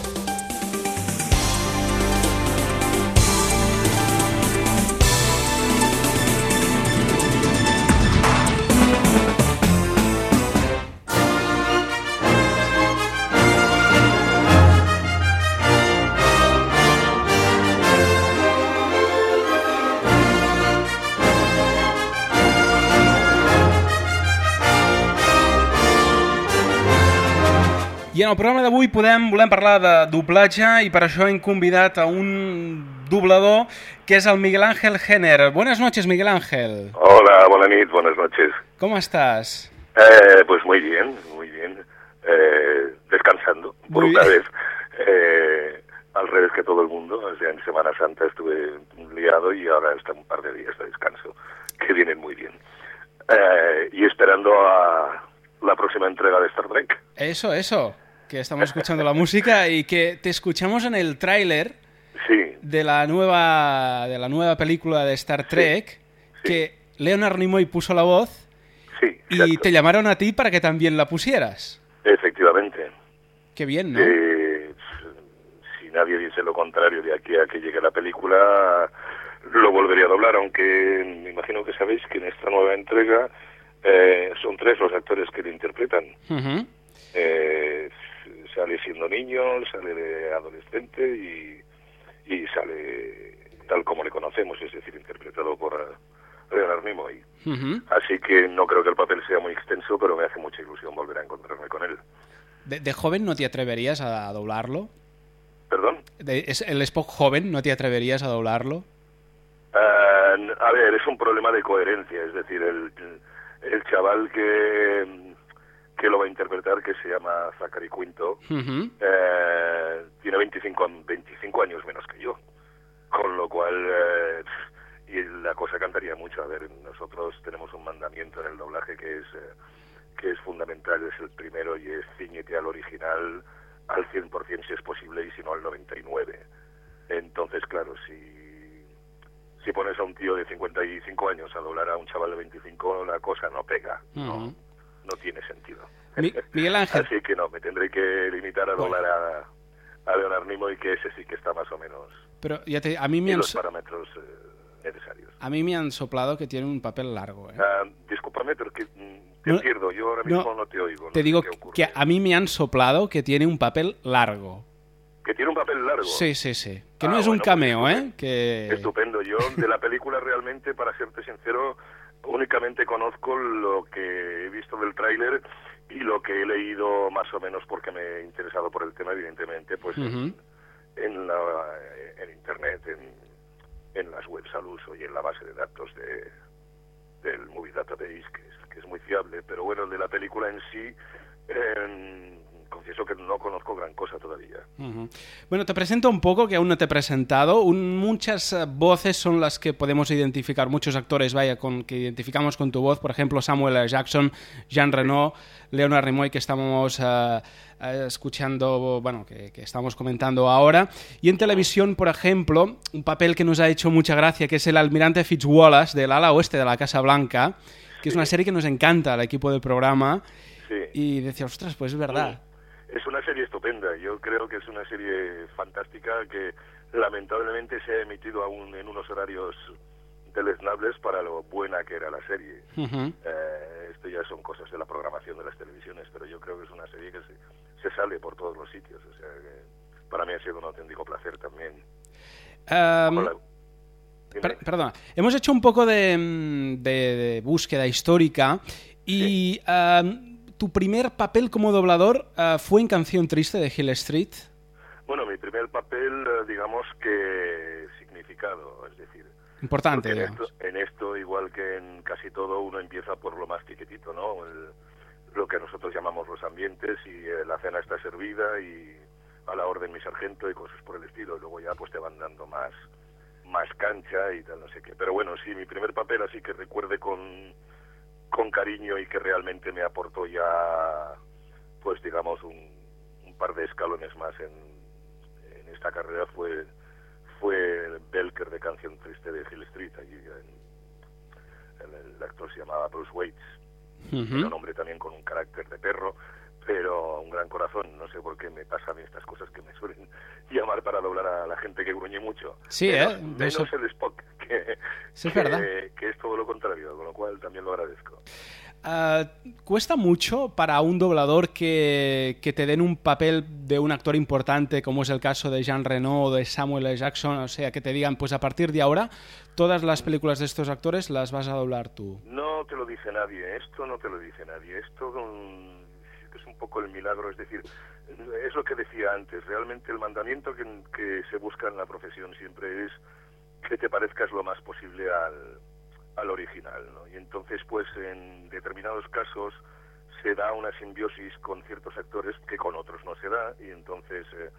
El programa d'avui podem volem parlar de doblatge i per això hem convidat a un doblador que és el Miguel Ángel Jenner. Buenas noches, Miguel Ángel. Hola, buenas noches, buenas noches. ¿Cómo estás? Eh, pues muy bien, muy bien. Eh, descansando, por Muy una bien. vez. Eh, al revés que todo el mundo. O sea, en Semana Santa estuve liado y ahora está un par de días de descanso, que vienen muy bien. Eh, y esperando a la próxima entrega de Star Trek. Eso, eso, que estamos escuchando la música y que te escuchamos en el tráiler Sí, de la nueva de la nueva película de Star Trek que Leonard Nimoy puso la voz y te llamaron a ti para que también la pusieras. efectivamente. Qué bien, ¿no? Eh, si nadie dice lo contrario de aquí a que llegue la película, lo volvería a doblar, aunque me imagino que sabéis que en esta nueva entrega eh, son tres los actores que lo interpretan. Eh, sale siendo niño, sale de adolescente y, y sale tal como le conocemos, es decir, interpretado por Leonard Nimoy. Ujú. Así que no creo que el papel sea muy extenso, pero me hace mucha ilusión volver a encontrarme con él. De, de joven no te atreverías a doblarlo? ¿Perdón? De- es- el Spock joven no te atreverías a doblarlo? Ah, a ver, es un problema de coherencia, es decir, el, el chaval que, que lo va a interpretar, que se llama Zachary Quinto, eh, tiene 25, an- 25 años menos que yo, con lo cual, eh, y la cosa cantaría mucho. A ver, nosotros tenemos un mandamiento en el doblaje que es, eh, que es fundamental, es el primero y es ciñete al original al 100% si es posible y si no al 99%. Entonces, claro, si, si pones a un tío de 55 años a doblar a un chaval de 25, la cosa no pega. No tiene sentido. Mi- Miguel Ángel, Así que no, me tendré que limitar a doblar a, a Leonard Nimoy, que ese sí que está más o menos pero ya te- a, mí me han, los parámetros eh, necesarios. a mí me han soplado que tiene un papel largo. ¿eh? Ah, discúlpame, pero que mm, te No- pierdo, yo ahora no, mismo no, te oigo. no Te digo que a mí me han soplado que tiene un papel largo. Que tiene un papel largo. Sí, sí, sí. Que Ah, no es un bueno, pues cameo, ¿eh? Que... Estupendo. Yo de la película realmente, para serte sincero, únicamente conozco lo que he visto del tráiler y lo que he leído más o menos porque me he interesado por el tema, evidentemente, pues en- en, la, en internet, en, en las webs al uso y en la base de datos de, del Movie Database, que es, que es muy fiable. Pero bueno, de la película en sí, eh, confieso que no conozco gran cosa todavía. Ujú. Bueno, te presento un poco, que aún no te he presentado. Un- muchas eh, voces son las que podemos identificar, muchos actores, vaya, con, que identificamos con tu voz. Por ejemplo, Samuel L. Jackson, Jean Reno, Leonard Nimoy, que estamos eh, escuchando, bueno, que, que estamos comentando ahora. Y en televisión, por ejemplo, un papel que nos ha hecho mucha gracia, que es el almirante Fitzwallace del ala oeste de la Casa Blanca, que es una serie que nos encanta al equipo del programa. Sí. Y decía, ostras, pues es verdad. Es una serie estupenda. Yo creo que es una serie fantástica que lamentablemente se ha emitido aún en unos horarios deleznables para lo buena que era la serie. Ujú. Eh, esto ya son cosas de la programación de las televisiones, pero yo creo que es una serie que se, se sale por todos los sitios. O sea que para mí ha sido un auténtico placer también. Dime. Per- perdona, hemos hecho un poco de, mm, de- de búsqueda histórica y em, tu primer papel como doblador eh, fue en Canción Triste de Hill Street. Bueno, mi primer papel, eh, digamos que significado, es decir, Importante, en esto, en esto, igual que en casi todo, uno empieza por lo más chiquitito, ¿no? El- lo que nosotros llamamos los ambientes y eh, la cena está servida y a la orden mi sargento y cosas por el estilo. Luego ya pues te van dando más, más cancha y tal, no sé qué. Pero bueno, sí, mi primer papel así que recuerde con, con cariño y que realmente me aportó ya, pues digamos, un, un par de escalones más en, en esta carrera fue fue Belker de Canción Triste de Hill Street. Allí en- el, el actor se llamaba Bruce Waits. Era un hombre también con un carácter de perro, pero un gran corazón. No sé por qué me pasa a mí estas cosas que me suelen llamar para doblar a la gente que gruñe mucho. Sí, menos, ¿eh? De menos eso- el Spock, que, Sí, es que- verdad. que es todo lo contrario, con lo cual también lo agradezco. Ah, ¿Cuesta mucho para un doblador que, que te den un papel de un actor importante, como es el caso de Jean Reno o de Samuel L. Jackson? O sea, que te digan, pues a partir de ahora, todas las películas de estos actores las vas a doblar tú. No te lo dice nadie, esto no te lo dice nadie. Esto, un poco el milagro, es decir, es lo que decía antes, realmente el mandamiento que, que se busca en la profesión siempre es que te parezcas lo más posible al, al original, ¿no? Y entonces, pues, en determinados casos se da una simbiosis con ciertos actores que con otros no se da, y entonces eh,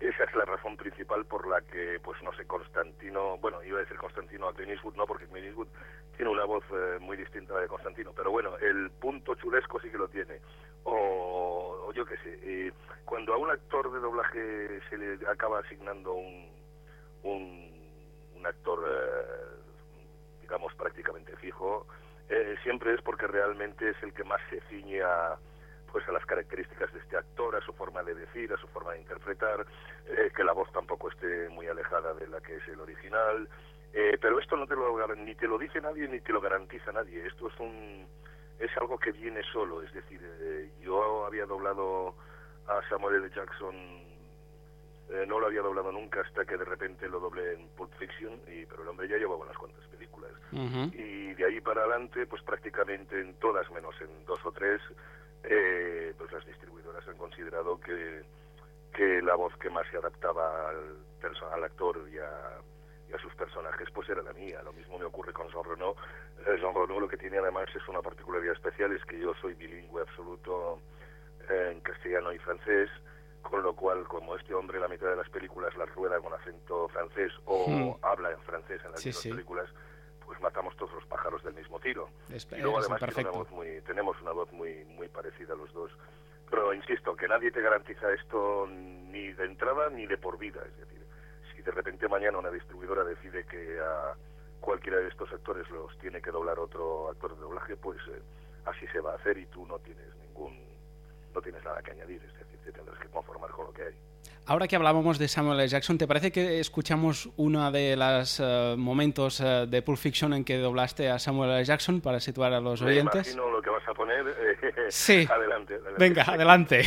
esa es la razón principal por la que, pues, no sé, Constantino, bueno, iba a decir Constantino a Clint Eastwood, no, porque Clint Eastwood tiene una voz eh, muy distinta a la de Constantino, pero bueno, el punto chulesco sí que lo tiene. O, yo qué sé, cuando a un actor de doblaje se le acaba asignando un, un, actor, eh, digamos, prácticamente fijo, eh, siempre es porque realmente es el que más se ciñe a, pues a las características de este actor, a su forma de decir, a su forma de interpretar, eh, que la voz tampoco esté muy alejada de la que es el original. Eh, pero esto no te lo ni te lo dice nadie ni te lo garantiza nadie. Esto es un es algo que viene solo. Es decir, eh, yo había doblado a Samuel L. Jackson, eh, no lo había doblado nunca hasta que de repente lo doblé en Pulp Fiction, y, pero el hombre ya llevaba unas cuantas películas. Y de ahí para adelante, pues prácticamente en todas, menos en dos o tres, eh, pues las distribuidoras han considerado que, que la voz que más se adaptaba al, al actor y a, y a sus personajes, pues era la mía. Lo mismo me ocurre con Jean Reno. Eh, Jean Reno lo que tiene además es una particularidad especial, es que yo soy bilingüe absoluto en castellano y francés, con lo cual, como este hombre la mitad de las películas las rueda con acento francés o Hmm. habla en francés en las Sí, mismas sí. películas, pues matamos todos los pájaros del mismo tiro. Es- y luego además una voz muy, tenemos una voz muy, muy parecida los dos. Pero insisto, que nadie te garantiza esto ni de entrada ni de por vida. Es decir, de repente mañana una distribuidora decide que a cualquiera de estos actores los tiene que doblar otro actor de doblaje, pues eh, así se va a hacer y tú no tienes ningún, no tienes nada que añadir. Es decir, te tendrás que conformar con lo que hay. Ahora que hablábamos de Samuel L. Jackson, ¿te parece que escuchamos uno de los eh, momentos eh, de Pulp Fiction en que doblaste a Samuel L. Jackson para situar a los Me oyentes? imagino lo que vas a poner. eh, Sí. adelante, adelante. Venga, adelante.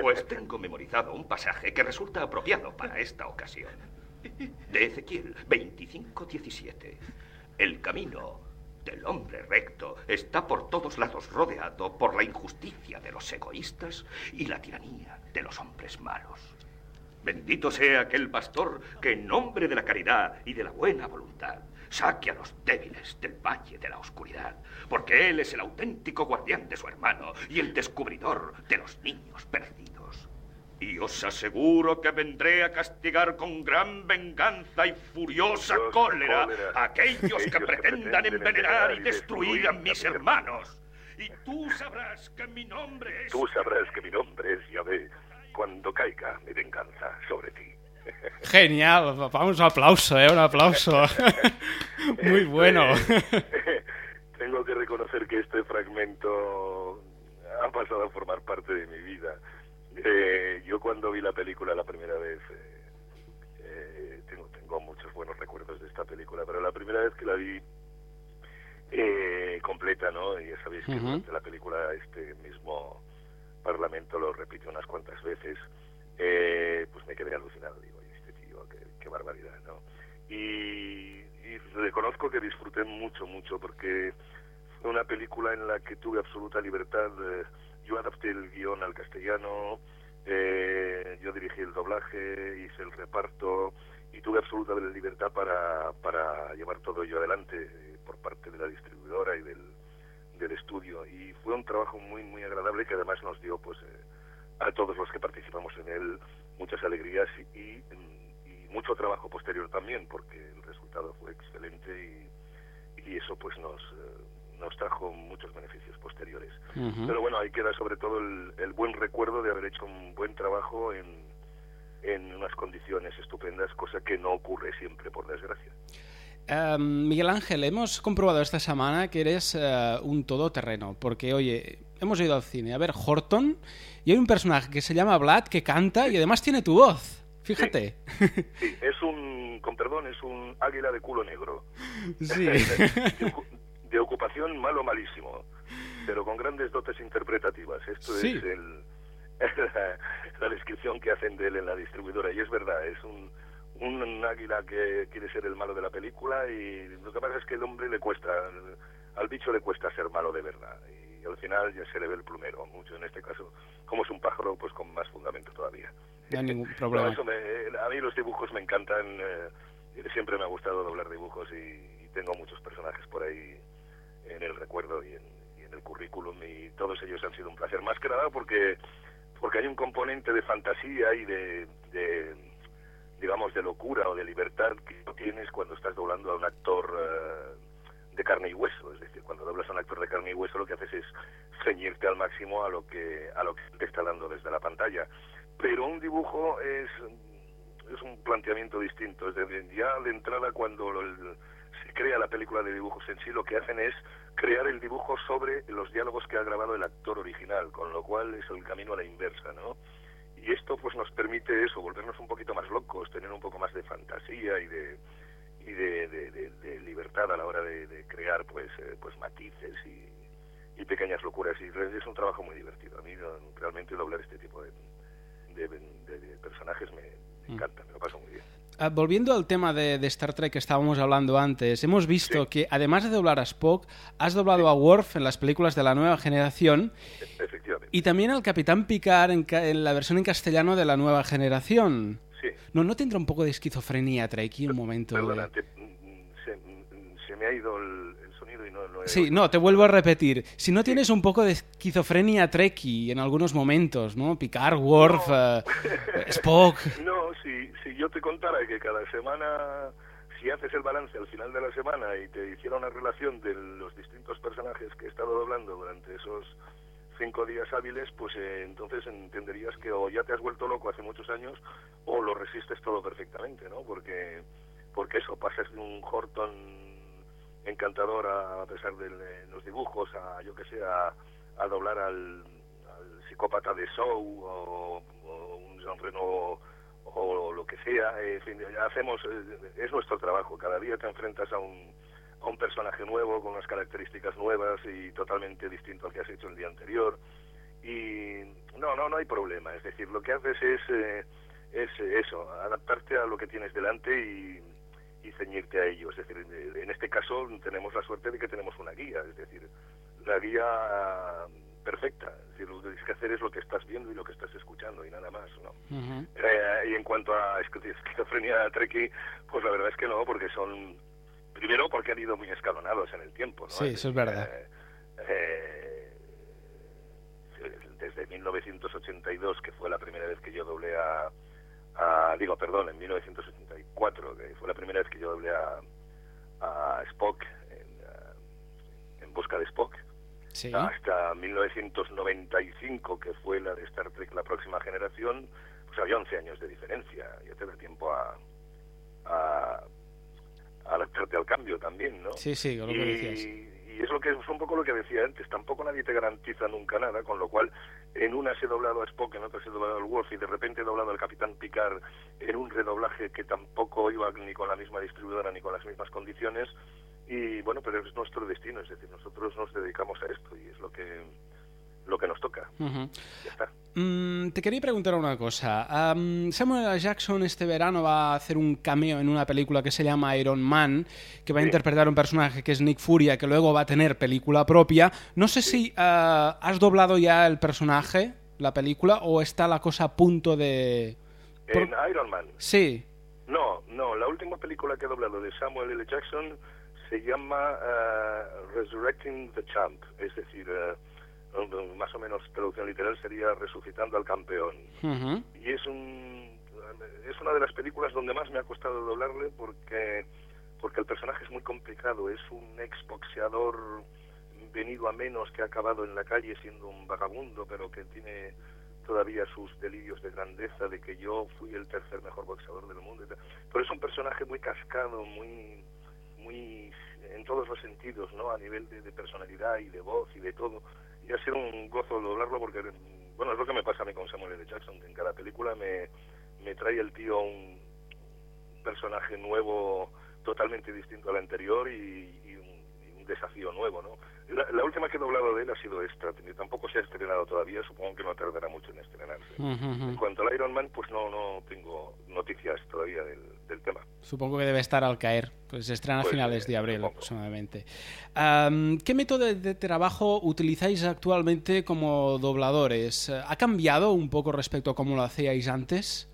Pues tengo memorizado un pasaje que resulta apropiado para esta ocasión. De Ezequiel 25:17. El camino del hombre recto está por todos lados rodeado por la injusticia de los egoístas y la tiranía de los hombres malos. Bendito sea aquel pastor que en nombre de la caridad y de la buena voluntad saque a los débiles del valle de la oscuridad, porque él es el auténtico guardián de su hermano y el descubridor de los niños perdidos. Y os aseguro que vendré a castigar con gran venganza y furiosa cólera cólera a aquellos que pretendan envenenar y destruir a mis hermanos. Y tú sabrás que mi nombre es... Tú sabrás que mi nombre es Yahvé cuando caiga mi venganza sobre ti. Genial, vamos, un aplauso, ¿eh? Un aplauso. Muy bueno. Este, Tengo que reconocer que este fragmento ha pasado a formar parte de mi vida. Eh, yo cuando vi la película la primera vez, eh, eh, tengo, tengo muchos buenos recuerdos de esta película, pero la primera vez que la vi eh, completa, ¿no? Y ya sabéis que durante la película este mismo Parlamento lo repite unas cuantas veces, eh, pues me quedé alucinado, digo, "Y este tío, qué, barbaridad, ¿no? Y, y reconozco que disfruté mucho, mucho, porque fue una película en la que tuve absoluta libertad. eh, yo adapté el guion al castellano, eh, yo dirigí el doblaje, hice el reparto y tuve absoluta libertad para, para llevar todo ello adelante eh, por parte de la distribuidora y del, del estudio. Y fue un trabajo muy, muy agradable que además nos dio pues eh, a todos los que participamos en él muchas alegrías y, y mucho trabajo posterior también, porque el resultado fue excelente y, y eso pues nos, eh, nos trajo muchos beneficios posteriores. Pero bueno, ahí queda sobre todo el, el buen recuerdo de haber hecho un buen trabajo en, en unas condiciones estupendas, cosa que no ocurre siempre, por desgracia. Eh, Miguel Ángel, hemos comprobado esta semana que eres eh, un todoterreno, porque, oye, hemos ido al cine a ver Horton y hay un personaje que se llama Vlad que canta y además tiene tu voz. Fíjate. Sí, es un, con perdón, es un águila de culo negro. Sí. de, ocu- de ocupación malo malísimo, pero con grandes dotes interpretativas. Esto Sí. es el, la, la descripción que hacen de él en la distribuidora. Y es verdad, es un, un águila que quiere ser el malo de la película y lo que pasa es que el hombre le cuesta, al bicho le cuesta ser malo de verdad. Y y al final ya se le ve el plumero, mucho en este caso, como es un pájaro, pues con más fundamento todavía. No hay ningún No, problema. eso me- a mí los dibujos me encantan, eh, siempre me ha gustado doblar dibujos y, y tengo muchos personajes por ahí en el recuerdo y en, y en el currículum y todos ellos han sido un placer, más que nada porque porque hay un componente de fantasía y de, de, digamos de locura o de libertad que no tienes cuando estás doblando a un actor eh, de carne y hueso, es decir, cuando doblas a un actor de carne y hueso lo que haces es ceñirte al máximo a lo que a lo que te está dando desde la pantalla. Pero un dibujo es es un planteamiento distinto. Es decir, ya de entrada cuando el- se crea la película de dibujos en sí, lo que hacen es crear el dibujo sobre los diálogos que ha grabado el actor original, con lo cual es el camino a la inversa, ¿no? Y esto pues nos permite eso, volvernos un poquito más locos, tener un poco más de fantasía y de y de, libertad a la hora de, crear pues eh, pues matices y, y pequeñas locuras y es un trabajo muy divertido a mí realmente doblar este tipo de, de, de- de personajes me, me encanta me lo paso muy bien Ah, volviendo al tema de, de Star Trek que estábamos hablando antes, hemos visto que además de doblar a Spock, has doblado a Worf en las películas de la nueva generación efectivamente y también al Capitán Picard en, ca- en la versión en castellano de la nueva generación. Sí. ¿No, ¿No tendrá un poco de esquizofrenia Trekkie un momento? de- Perdona, te- mm, se, mm, se me ha ido el, Sí, no, te vuelvo a repetir. Si no tienes un poco de esquizofrenia Trekkie en algunos momentos, ¿no? Picard, Worf, eh, Spock... No, si, si yo te contara que cada semana, si haces el balance al final de la semana y te hiciera una relación de los distintos personajes que he estado doblando durante esos cinco días hábiles, pues eh, entonces entenderías que o ya te has vuelto loco hace muchos años o lo resistes todo perfectamente, ¿no? Porque, porque eso, pasas de un Horton encantador a, pesar de los dibujos, a yo que sé, a, a doblar al, al psicópata de Show o, un Jean Reno o lo que sea, en fin, hacemos, eh, es nuestro trabajo, cada día te enfrentas a un, a un personaje nuevo, con unas características nuevas y totalmente distinto al que has hecho el día anterior. Y no, no, no hay problema, es decir, lo que haces es, eh, es eso, adaptarte a lo que tienes delante y, y ceñirte a ello. Es decir, en este caso tenemos la suerte de que tenemos una guía, es decir, la guía ah, perfecta. Es decir, lo que tienes que hacer es lo que estás viendo y lo que estás escuchando y nada más, ¿no? Eh, y en cuanto a esqui- esquizofrenia trekkie, pues la verdad es que no, porque son... Primero porque han ido muy escalonados en el tiempo, ¿no? Sí, eso es verdad. Eh, desde 1982, que fue la primera vez que yo doblé a... a- digo, perdón, en 1984, que fue la primera vez que yo doblé a, a Spock en, ah, en Busca de Spock, Sí. hasta 1995, que fue la de Star Trek La Próxima Generación, pues había 11 años de diferencia. Ya te da tiempo a, a, a adaptarte al cambio también, ¿no? Sí, sí, lo que decías. Y es lo que es un poco lo que decía antes. Tampoco nadie te garantiza nunca nada, con lo cual en una se he doblado a Spock, en otra se he doblado al Worf y de repente he doblado al Capitán Picard en un redoblaje que tampoco iba ni con la misma distribuidora ni con las mismas condiciones. Y bueno, pero es nuestro destino, es decir, nosotros nos dedicamos a esto y es lo que lo que nos toca. Ya está. Mm, te quería preguntar una cosa. Am, Samuel L. Jackson este verano va a hacer un cameo en una película que se llama Iron Man, que va a interpretar un personaje que es Nick Furia, que luego va a tener película propia. No sé si ah, has doblado ya el personaje, la película, o está la cosa a punto de... Por- En Iron Man. Sí. No, no, la última película que he doblado de Samuel L. Jackson se llama eh, Resurrecting the Champ, es decir, eh, más o menos traducción literal sería Resucitando al Campeón. Y es un es una de las películas donde más me ha costado doblarle porque porque el personaje es muy complicado, es un ex boxeador venido a menos que ha acabado en la calle siendo un vagabundo, pero que tiene todavía sus delirios de grandeza de que yo fui el tercer mejor boxeador del mundo. Pero es un personaje muy cascado, muy muy en todos los sentidos, ¿no? A nivel de, de personalidad y de voz y de todo. Y ha sido un gozo doblarlo porque, bueno, es lo que me pasa a mí con Samuel L. Jackson, que en cada película me, me trae el tío un personaje nuevo totalmente distinto al anterior y, y un, y un desafío nuevo, ¿no? La, la última que he doblado de él ha sido esta, tampoco se ha estrenado todavía, supongo que no tardará mucho en estrenarse. En cuanto al Iron Man, pues no, no tengo noticias todavía del, del tema. Supongo que debe estar al caer. Pues se estrena a finales de abril supongo. aproximadamente. Am, ¿Qué método de trabajo utilizáis actualmente como dobladores? ¿Ha cambiado un poco respecto a cómo lo hacíais antes?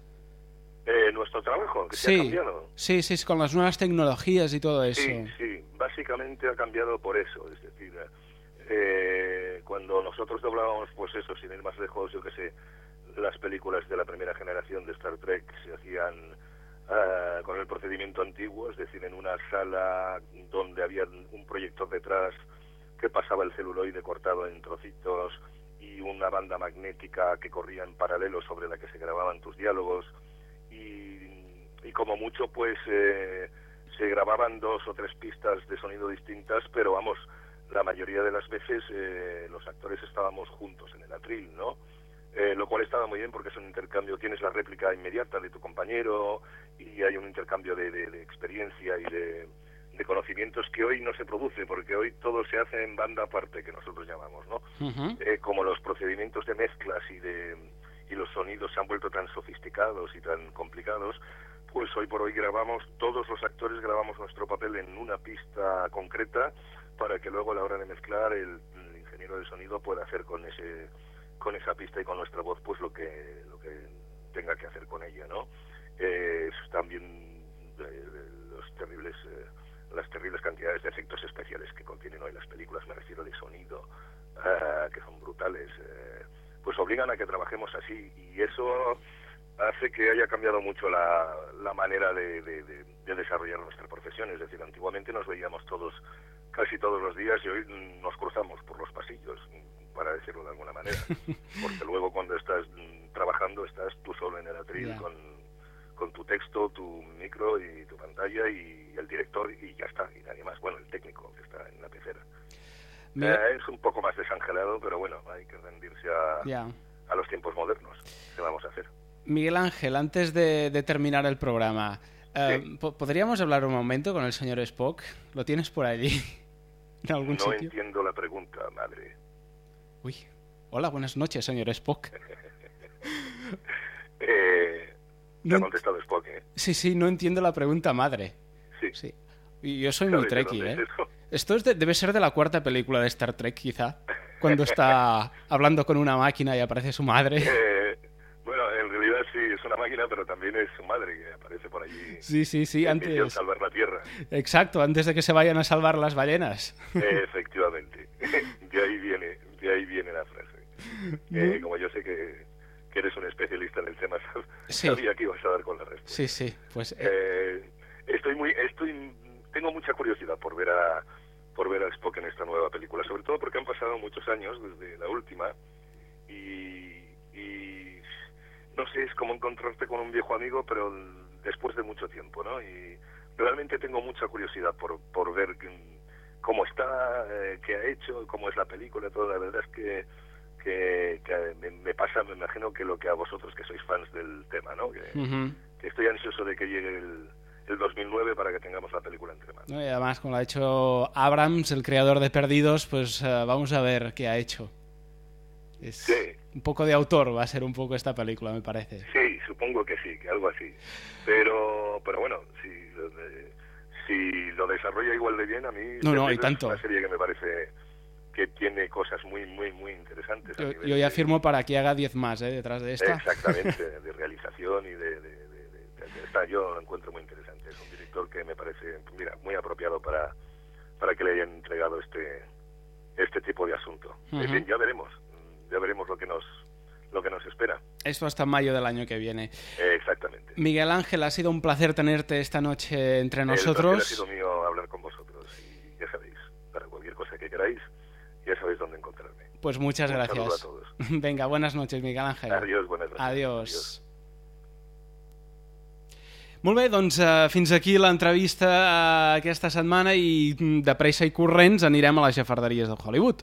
Eh, nuestro trabajo, que se ha Sí, cambiado. sí, sí, sí, con las nuevas tecnologías y todo eso. Sí, sí, básicamente ha cambiado por eso, es decir, eh, cuando nosotros doblábamos, pues eso, sin ir más lejos, yo que sé, las películas de la primera generación de Star Trek se hacían ah, con el procedimiento antiguo, es decir, en una sala donde había un proyector detrás que pasaba el celuloide cortado en trocitos y una banda magnética que corría en paralelo sobre la que se grababan tus diálogos y, y como mucho pues eh, se grababan dos o tres pistas de sonido distintas, pero vamos, la mayoría de las veces eh, los actores estábamos juntos en el atril, ¿no? Eh, lo cual estaba muy bien porque es un intercambio, tienes la réplica inmediata de tu compañero y hay un intercambio de, de- de experiencia y de, de conocimientos que hoy no se produce porque hoy todo se hace en banda aparte, que nosotros llamamos, ¿no? Eh, como los procedimientos de mezclas y de y los sonidos se han vuelto tan sofisticados y tan complicados, pues hoy por hoy grabamos, todos los actores grabamos nuestro papel en una pista concreta para que luego a la hora de mezclar el, el ingeniero de sonido pueda hacer con ese con esa pista y con nuestra voz pues lo que lo que tenga que hacer con ella, ¿no? Eh, también eh, los terribles eh, las terribles cantidades de efectos especiales que contienen hoy las películas, me refiero de sonido, ah, que son brutales, eh, pues obligan a que trabajemos así y eso hace que haya cambiado mucho la, la manera de, de- de- de desarrollar nuestra profesión. Es decir, antiguamente nos veíamos todos, casi todos los días, y hoy nos cruzamos por los pasillos, para decirlo de alguna manera. Porque luego cuando estás mm, trabajando estás tú solo en el atril Ya. con, con tu texto, tu micro y tu pantalla y el director y ya está, y nadie más. Bueno, el técnico que está en la pecera. Eh, es un poco más desangelado, pero bueno, hay que rendirse a, Ya. a los tiempos modernos. ¿Qué vamos a hacer? Miguel Ángel, antes de, de terminar el programa, eh, Sí. po- ¿podríamos hablar un momento con el señor Spock? ¿Lo tienes por allí? ¿En algún No sitio? entiendo la pregunta, madre. Uy. Hola, buenas noches, señor Spock. Eh, te No ha contestado Spock, ¿eh? Sí, sí, no entiendo la pregunta madre. Sí. Y yo soy muy ¿Sabes de trekkie, ¿eh? es? Esto es de- debe ser de la cuarta película de Star Trek, quizá. Cuando está hablando con una máquina y aparece su madre. Eh, bueno, en realidad sí, es una máquina, pero también es su madre que aparece por allí. Sí, sí, sí, antes. salvar la Tierra. Exacto, antes de que se vayan a salvar las ballenas. Efectivamente. De ahí viene, de ahí viene la frase. Eh, como yo sé que, que eres un especialista en el tema, Sí. sabía que ibas a dar con la respuesta. Sí, sí, pues eh, Eh, estoy muy, estoy, tengo mucha curiosidad por ver a, por ver a Spock en esta nueva película, sobre todo porque han pasado muchos años desde la última y, y no sé, es como encontrarte con un viejo amigo, pero después de mucho tiempo, ¿no? Y realmente tengo mucha curiosidad por, por ver cómo está, eh, qué ha hecho, cómo es la película, todo. La verdad es que, que, que me, me pasa, me imagino que lo que a vosotros que sois fans del tema, ¿no? Que, estoy ansioso de que llegue el, el 2009 para que tengamos la película entre manos. ¿no? Y además, como lo ha hecho Abrams, el creador de Perdidos, pues eh, vamos a ver qué ha hecho. Es Sí. un poco de autor va a ser un poco esta película, me parece. Sí, supongo que sí, que algo así. Pero, pero bueno, de- si lo desarrolla igual de bien, a mí No, no, y es tanto. una serie que me parece que tiene cosas muy, muy, muy interesantes. Yo, yo ya de- firmo para que haga 10 más, ¿eh? Detrás de esta. Exactamente, de realización y de, de- esta yo lo encuentro muy interesante. Es un director que me parece, mira, muy apropiado para, para que le hayan entregado este este tipo de asunto. En Ujú. fin, ya veremos, ya veremos lo que nos lo que nos espera. Esto hasta mayo del año que viene. Eh, exactamente. Miguel Ángel, ha sido un placer tenerte esta noche entre El placer ha nosotros. sido mío hablar con vosotros y ya sabéis, para cualquier cosa que queráis, ya sabéis dónde encontrarme. Pues muchas Un gracias. a todos. Venga, buenas noches, Miguel Ángel. Adiós, buenas noches. Adiós. Molt bé, doncs uh, fins aquí l'entrevista uh, aquesta setmana i mm, de pressa i corrents anirem a les jafarderies de Hollywood.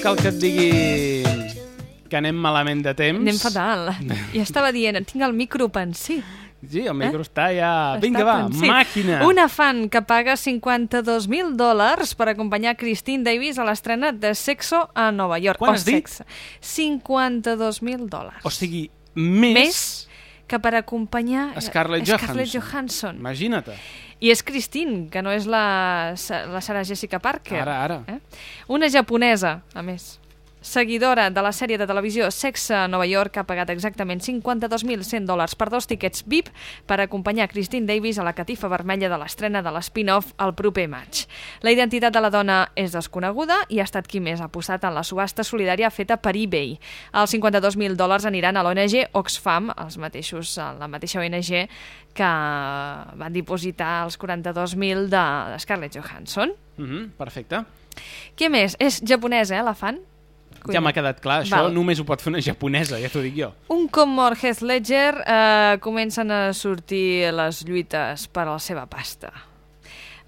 Cal que et digui que anem malament de temps. Anem fatal. I estava dient, tinc el micro pensit. Sí, el micro està ja... Està Vinga, va, pensit. màquina. Una fan que paga 52.000 dòlars per acompanyar Christine Davis a l'estrena de Sexo a Nova York. Quant O has dit? Sex. 52.000 dòlars. O sigui, més... Més que per acompanyar Scarlett Scarlett Johansson. Johansson. Imagina't. I és Christine, que no és la, la Sarah Jessica Parker. Ara, ara. Eh? Una japonesa, a més. Seguidora de la sèrie de televisió Sexe a Nova York ha pagat exactament 52.100 dòlars per dos tiquets VIP per acompanyar Christine Davis a la catifa vermella de l'estrena de l'spin-off el proper maig. La identitat de la dona és desconeguda i ha estat qui més ha posat en la subhasta solidària feta per eBay. Els 52.000 dòlars aniran a l'ONG Oxfam, els mateixos, la mateixa ONG que van dipositar els 42.000 de Scarlett Johansson. Mm -hmm, perfecte. Què més? És japonesa, eh, la fan? Ja m'ha quedat clar, això Val. només ho pot fer una japonesa, ja t'ho dic jo. Un cop mort Heath Ledger, eh, comencen a sortir les lluites per a la seva pasta.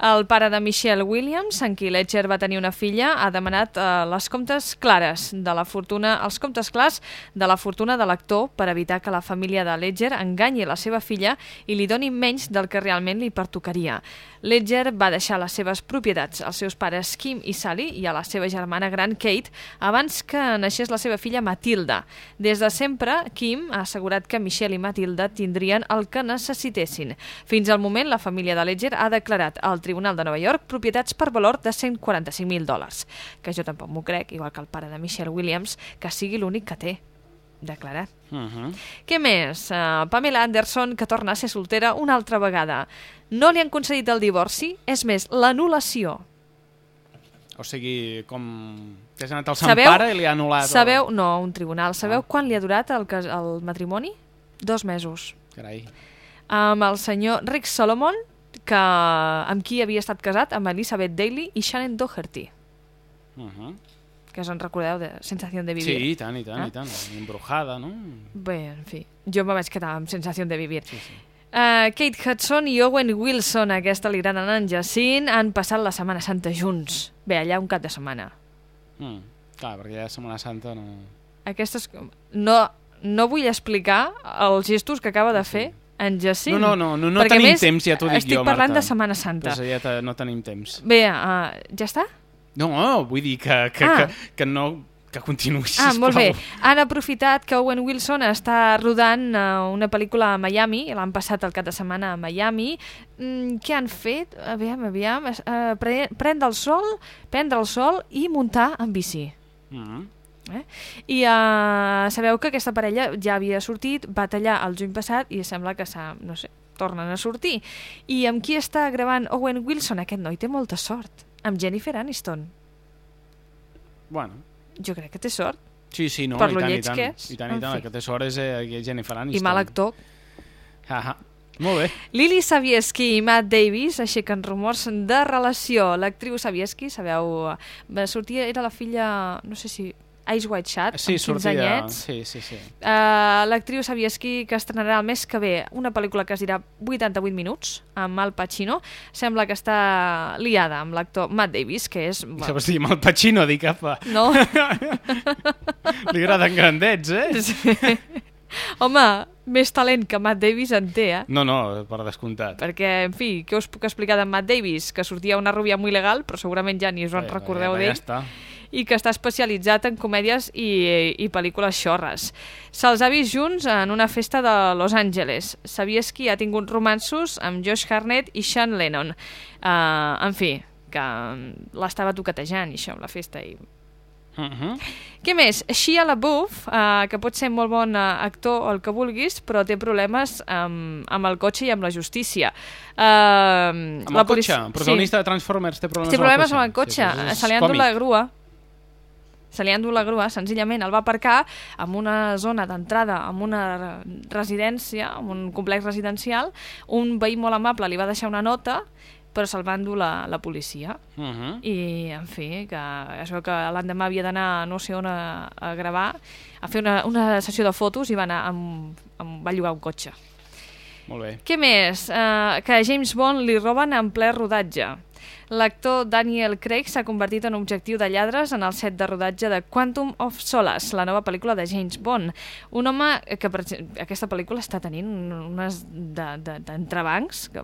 El pare de Michelle Williams, en qui Ledger va tenir una filla, ha demanat eh, les comptes clares de la fortuna, els comptes clars de la fortuna de l'actor per evitar que la família de Ledger enganyi la seva filla i li doni menys del que realment li pertocaria. Ledger va deixar les seves propietats als seus pares Kim i Sally i a la seva germana gran Kate abans que naixés la seva filla Matilda. Des de sempre, Kim ha assegurat que Michelle i Matilda tindrien el que necessitessin. Fins al moment, la família de Ledger ha declarat al Tribunal de Nova York propietats per valor de 145.000 dòlars, que jo tampoc m'ho crec, igual que el pare de Michelle Williams, que sigui l'únic que té declarat. Uh -huh. Què més? Uh, Pamela Anderson, que torna a ser soltera una altra vegada. No li han concedit el divorci, és més, l'anul·lació. O sigui, com que has anat al Sant Pare i li ha anul·lat... Sabeu, no, un tribunal. Sabeu ah. quan li ha durat el, el matrimoni? Dos mesos. Carai. Amb el senyor Rick Solomon, que, amb qui havia estat casat, amb Elizabeth Daly i Shannon Doherty, Uh -huh. que us en recordeu de Sensació de Vivir. Sí, i tant, i tant, Eh? i tant. Embrujada, no? Bé, en fi, jo me vaig quedar amb Sensació de Vivir. Sí, sí. Uh, Kate Hudson i Owen Wilson, aquesta li agraden en Jacint, han passat la Setmana Santa junts. Bé, allà un cap de setmana. Mm. Clar, perquè ja Setmana Santa no... Aquestes... No, no vull explicar els gestos que acaba de fer en Jacint. No, no, no, no, no tenim més, temps, ja t'ho dic estic jo, parlant Marta. de Setmana Santa. Pues ja te, no tenim temps. Bé, uh, ja està? No, no, vull dir que, que, Ah. que, que no... Que continuï, Ah, sisplau. molt bé. Han aprofitat que Owen Wilson està rodant uh, una pel·lícula a Miami, l'han passat el cap de setmana a Miami. Mm, què han fet? Aviam, aviam. Uh, pre prendre el sol, prendre el sol i muntar en bici. Mm -hmm. Eh? I uh, sabeu que aquesta parella ja havia sortit, va tallar el juny passat i sembla que s'ha, no sé, tornen a sortir. I amb qui està gravant Owen Wilson? Aquest noi té molta sort. Amb Jennifer Aniston. Bueno, Jo crec que té sort. sí, sí, no, Per i tant, i tant. que és. I tant, i tant, el que té sort és eh, Jennifer Aniston. I mal actor. Ah, molt bé. Lily Sabieski i Matt Davis aixequen rumors de relació. L'actriu Sabieski, sabeu, va sortir, era la filla, no sé si Ice White Chat, Sí, amb 15 sortia... anyets. Sí, sí, sí. Uh, L'actriu Sabieski que estrenarà el mes que ve una pel·lícula que es dirà 88 minuts amb Al Pacino sembla que està liada amb l'actor Matt Davis que és... Bueno. Saps dir, amb el Pacino, dic, apa. No. Li agraden grandets, eh? Sí. Home, més talent que Matt Davis en té, eh? No, no, per descomptat. Perquè, en fi, què us puc explicar de Matt Davis? Que sortia una rubia molt legal, però segurament ja ni us en recordeu ja, ja d'ell. està. I que està especialitzat en comèdies i, i pel·lícules xorres. Se'ls ha vist junts en una festa de Los Angeles. Sabies qui ha tingut romansos amb Josh Harnett i Sean Lennon. Uh, en fi, que l'estava toquetejant i això, amb la festa. I... Uh -huh. Què més? Shia LaBeouf, uh, que pot ser molt bon uh, actor o el que vulguis, però té problemes amb, amb el cotxe i amb la justícia. Uh, Amb el cotxe? El protagonista de Transformers té problemes, té problemes amb el cotxe. Sí, és Se li ha endut còmic. la grua se li ha endut la grua, senzillament el va aparcar en una zona d'entrada, en una residència, en un complex residencial, un veí molt amable li va deixar una nota, però se'l va endur la, la policia. Uh -huh. I, en fi, que es veu que l'endemà havia d'anar no sé on a, a gravar, a fer una, una sessió de fotos i va anar amb, amb, va llogar un cotxe. Molt bé. Què més? Uh, que a James Bond li roben en ple rodatge. L'actor Daniel Craig s'ha convertit en objectiu de lladres en el set de rodatge de Quantum of Solace, la nova pel·lícula de James Bond. Un home que per, exemple, aquesta pel·lícula està tenint unes de- de- d'entrebancs, que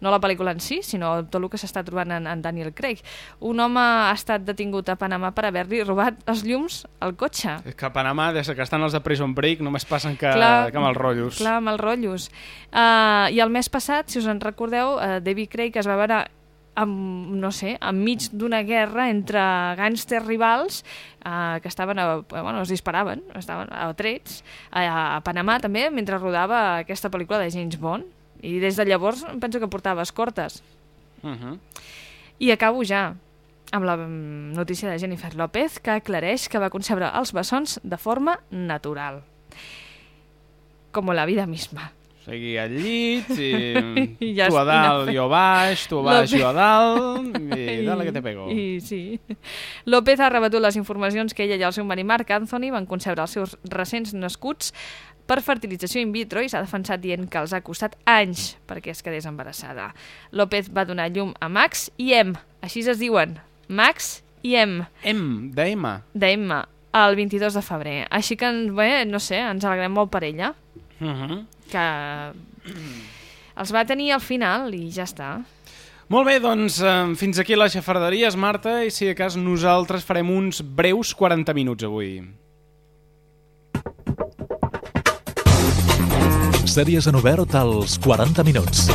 no la pel·lícula en si, sinó tot el que s'està trobant en, en Daniel Craig. Un home ha estat detingut a Panamà per haver-li robat els llums al cotxe. És que a Panamà, des que estan els de Prison Break, només passen que, Clar, que amb els rotllos. Clar, amb els rotllos. Uh, I el mes passat, si us en recordeu, uh, David Craig es va veure amb, no sé, enmig d'una guerra entre gàngsters rivals uh, que estaven, a, bueno, es disparaven, estaven a trets, a, a Panamà també, mentre rodava aquesta pel·lícula de James Bond. I des de llavors penso que portava escortes. Uh -huh. I acabo ja amb la mm, notícia de Jennifer López, que aclareix que va concebre els bessons de forma natural. Com la vida misma. Sigui, al llit, i, I ja tu a dalt, jo a baix, tu baix, López- jo a dalt, i dale que te pego. I, sí. López ha rebatut les informacions que ella i el seu marit Marc Anthony van concebre els seus recents nascuts per fertilització in vitro i s'ha defensat dient que els ha costat anys perquè es quedés embarassada. López va donar llum a Max i Em, així es diuen, Max i Em. Em, d'Emma. D'Emma, el 22 de febrer. Així que, bé, no sé, ens alegrem molt per ella, Uh -huh. Que els va tenir al final i ja està. Molt bé, doncs eh, fins aquí les xafarderies, Marta, i si de cas nosaltres farem uns breus 40 minuts avui. Sèries en obert als 40 minuts.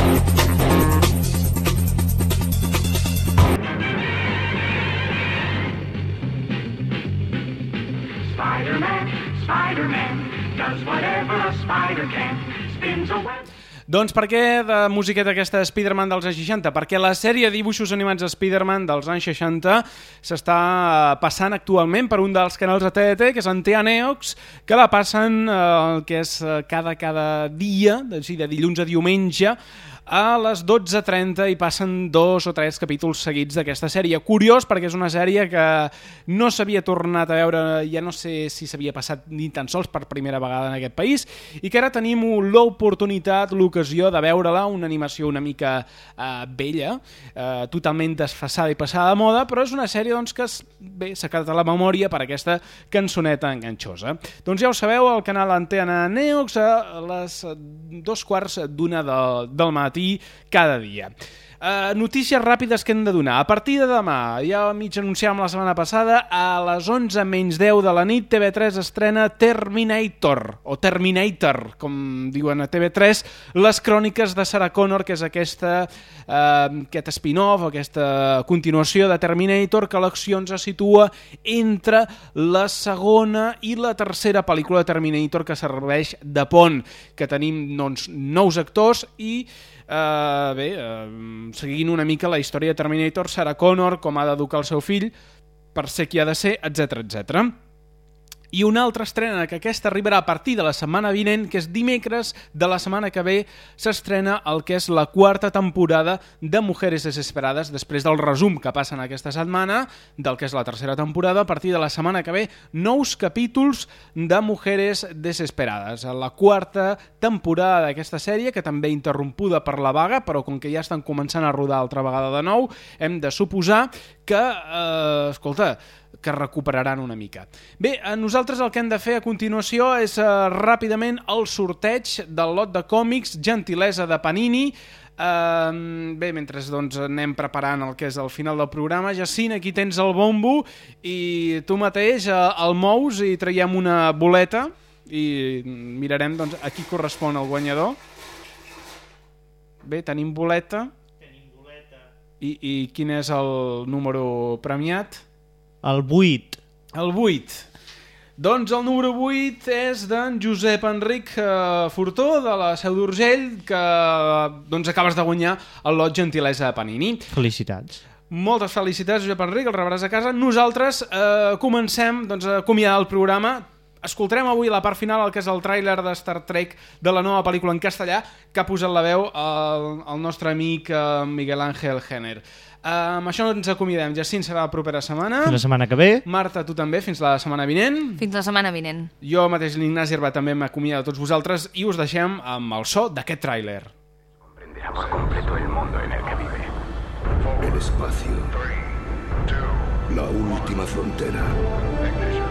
Spider-Man, Spider-Man, does whatever a spider can. Doncs per què de musiqueta aquesta de Spider-Man dels anys 60? Perquè la sèrie de dibuixos animats de Spider-Man dels anys 60 s'està passant actualment per un dels canals de TDT, que és Antea Neox, que la passen eh, el que és eh, cada, cada dia, de dilluns a diumenge, a les 12.30 i passen dos o tres capítols seguits d'aquesta sèrie. Curiós, perquè és una sèrie que no s'havia tornat a veure, ja no sé si s'havia passat ni tan sols per primera vegada en aquest país, i que ara tenim l'oportunitat, l'ocasió de veure-la, una animació una mica eh, vella, eh, totalment desfassada i passada de moda, però és una sèrie doncs, que s'ha quedat a la memòria per aquesta cançoneta enganxosa. Doncs ja ho sabeu, el canal Antena Neox a les dos quarts d'una del, del matí cada dia. Uh, notícies ràpides que hem de donar. A partir de demà, ja mig anunciàvem la setmana passada, a les 11 menys 10 de la nit, TV3 estrena Terminator, o Terminator, com diuen a TV3, les cròniques de Sarah Connor, que és aquesta, uh, aquest spin-off, aquesta continuació de Terminator, que l'acció ens situa entre la segona i la tercera pel·lícula de Terminator que serveix de pont, que tenim doncs, nous actors i Uh, bé, uh, seguint una mica la història de Terminator, Sarah Connor, com ha d'educar el seu fill, per ser qui ha de ser, etc etc. I una altra estrena, que aquesta arribarà a partir de la setmana vinent, que és dimecres de la setmana que ve, s'estrena el que és la quarta temporada de Mujeres Desesperades, després del resum que passen aquesta setmana, del que és la tercera temporada, a partir de la setmana que ve, nous capítols de Mujeres Desesperades. La quarta temporada d'aquesta sèrie, que també interrompuda per la vaga, però com que ja estan començant a rodar altra vegada de nou, hem de suposar que, eh, escolta, que recuperaran una mica. Bé, a nosaltres el que hem de fer a continuació és eh, ràpidament el sorteig del lot de còmics Gentilesa de Panini. Uh, bé, mentre doncs, anem preparant el que és el final del programa, Jacint, aquí tens el bombo i tu mateix uh, el mous i traiem una boleta i mirarem doncs, a qui correspon el guanyador. Bé, tenim boleta. I, I quin és el número premiat? El 8. El 8. Doncs el número 8 és d'en Josep Enric eh, Fortó, de la Seu d'Urgell, que doncs, acabes de guanyar el lot Gentilesa de Panini. Felicitats. Moltes felicitats, Josep Enric, el rebràs a casa. Nosaltres eh, comencem doncs, a acomiadar el programa. Escoltarem avui la part final, el que és el tràiler de Star Trek de la nova pel·lícula en castellà, que ha posat la veu el, el nostre amic eh, Miguel Ángel Jenner. Uh, amb això ens acomiadem. Jacint serà la propera setmana. Fins la setmana que ve. Marta, tu també, fins la setmana vinent. Fins la setmana vinent. Jo mateix, l'Ignasi Herba, també m'acomiado de tots vosaltres i us deixem amb el so d'aquest tràiler. Comprenderá por completo el mundo en el que vive. El espacio. La última frontera.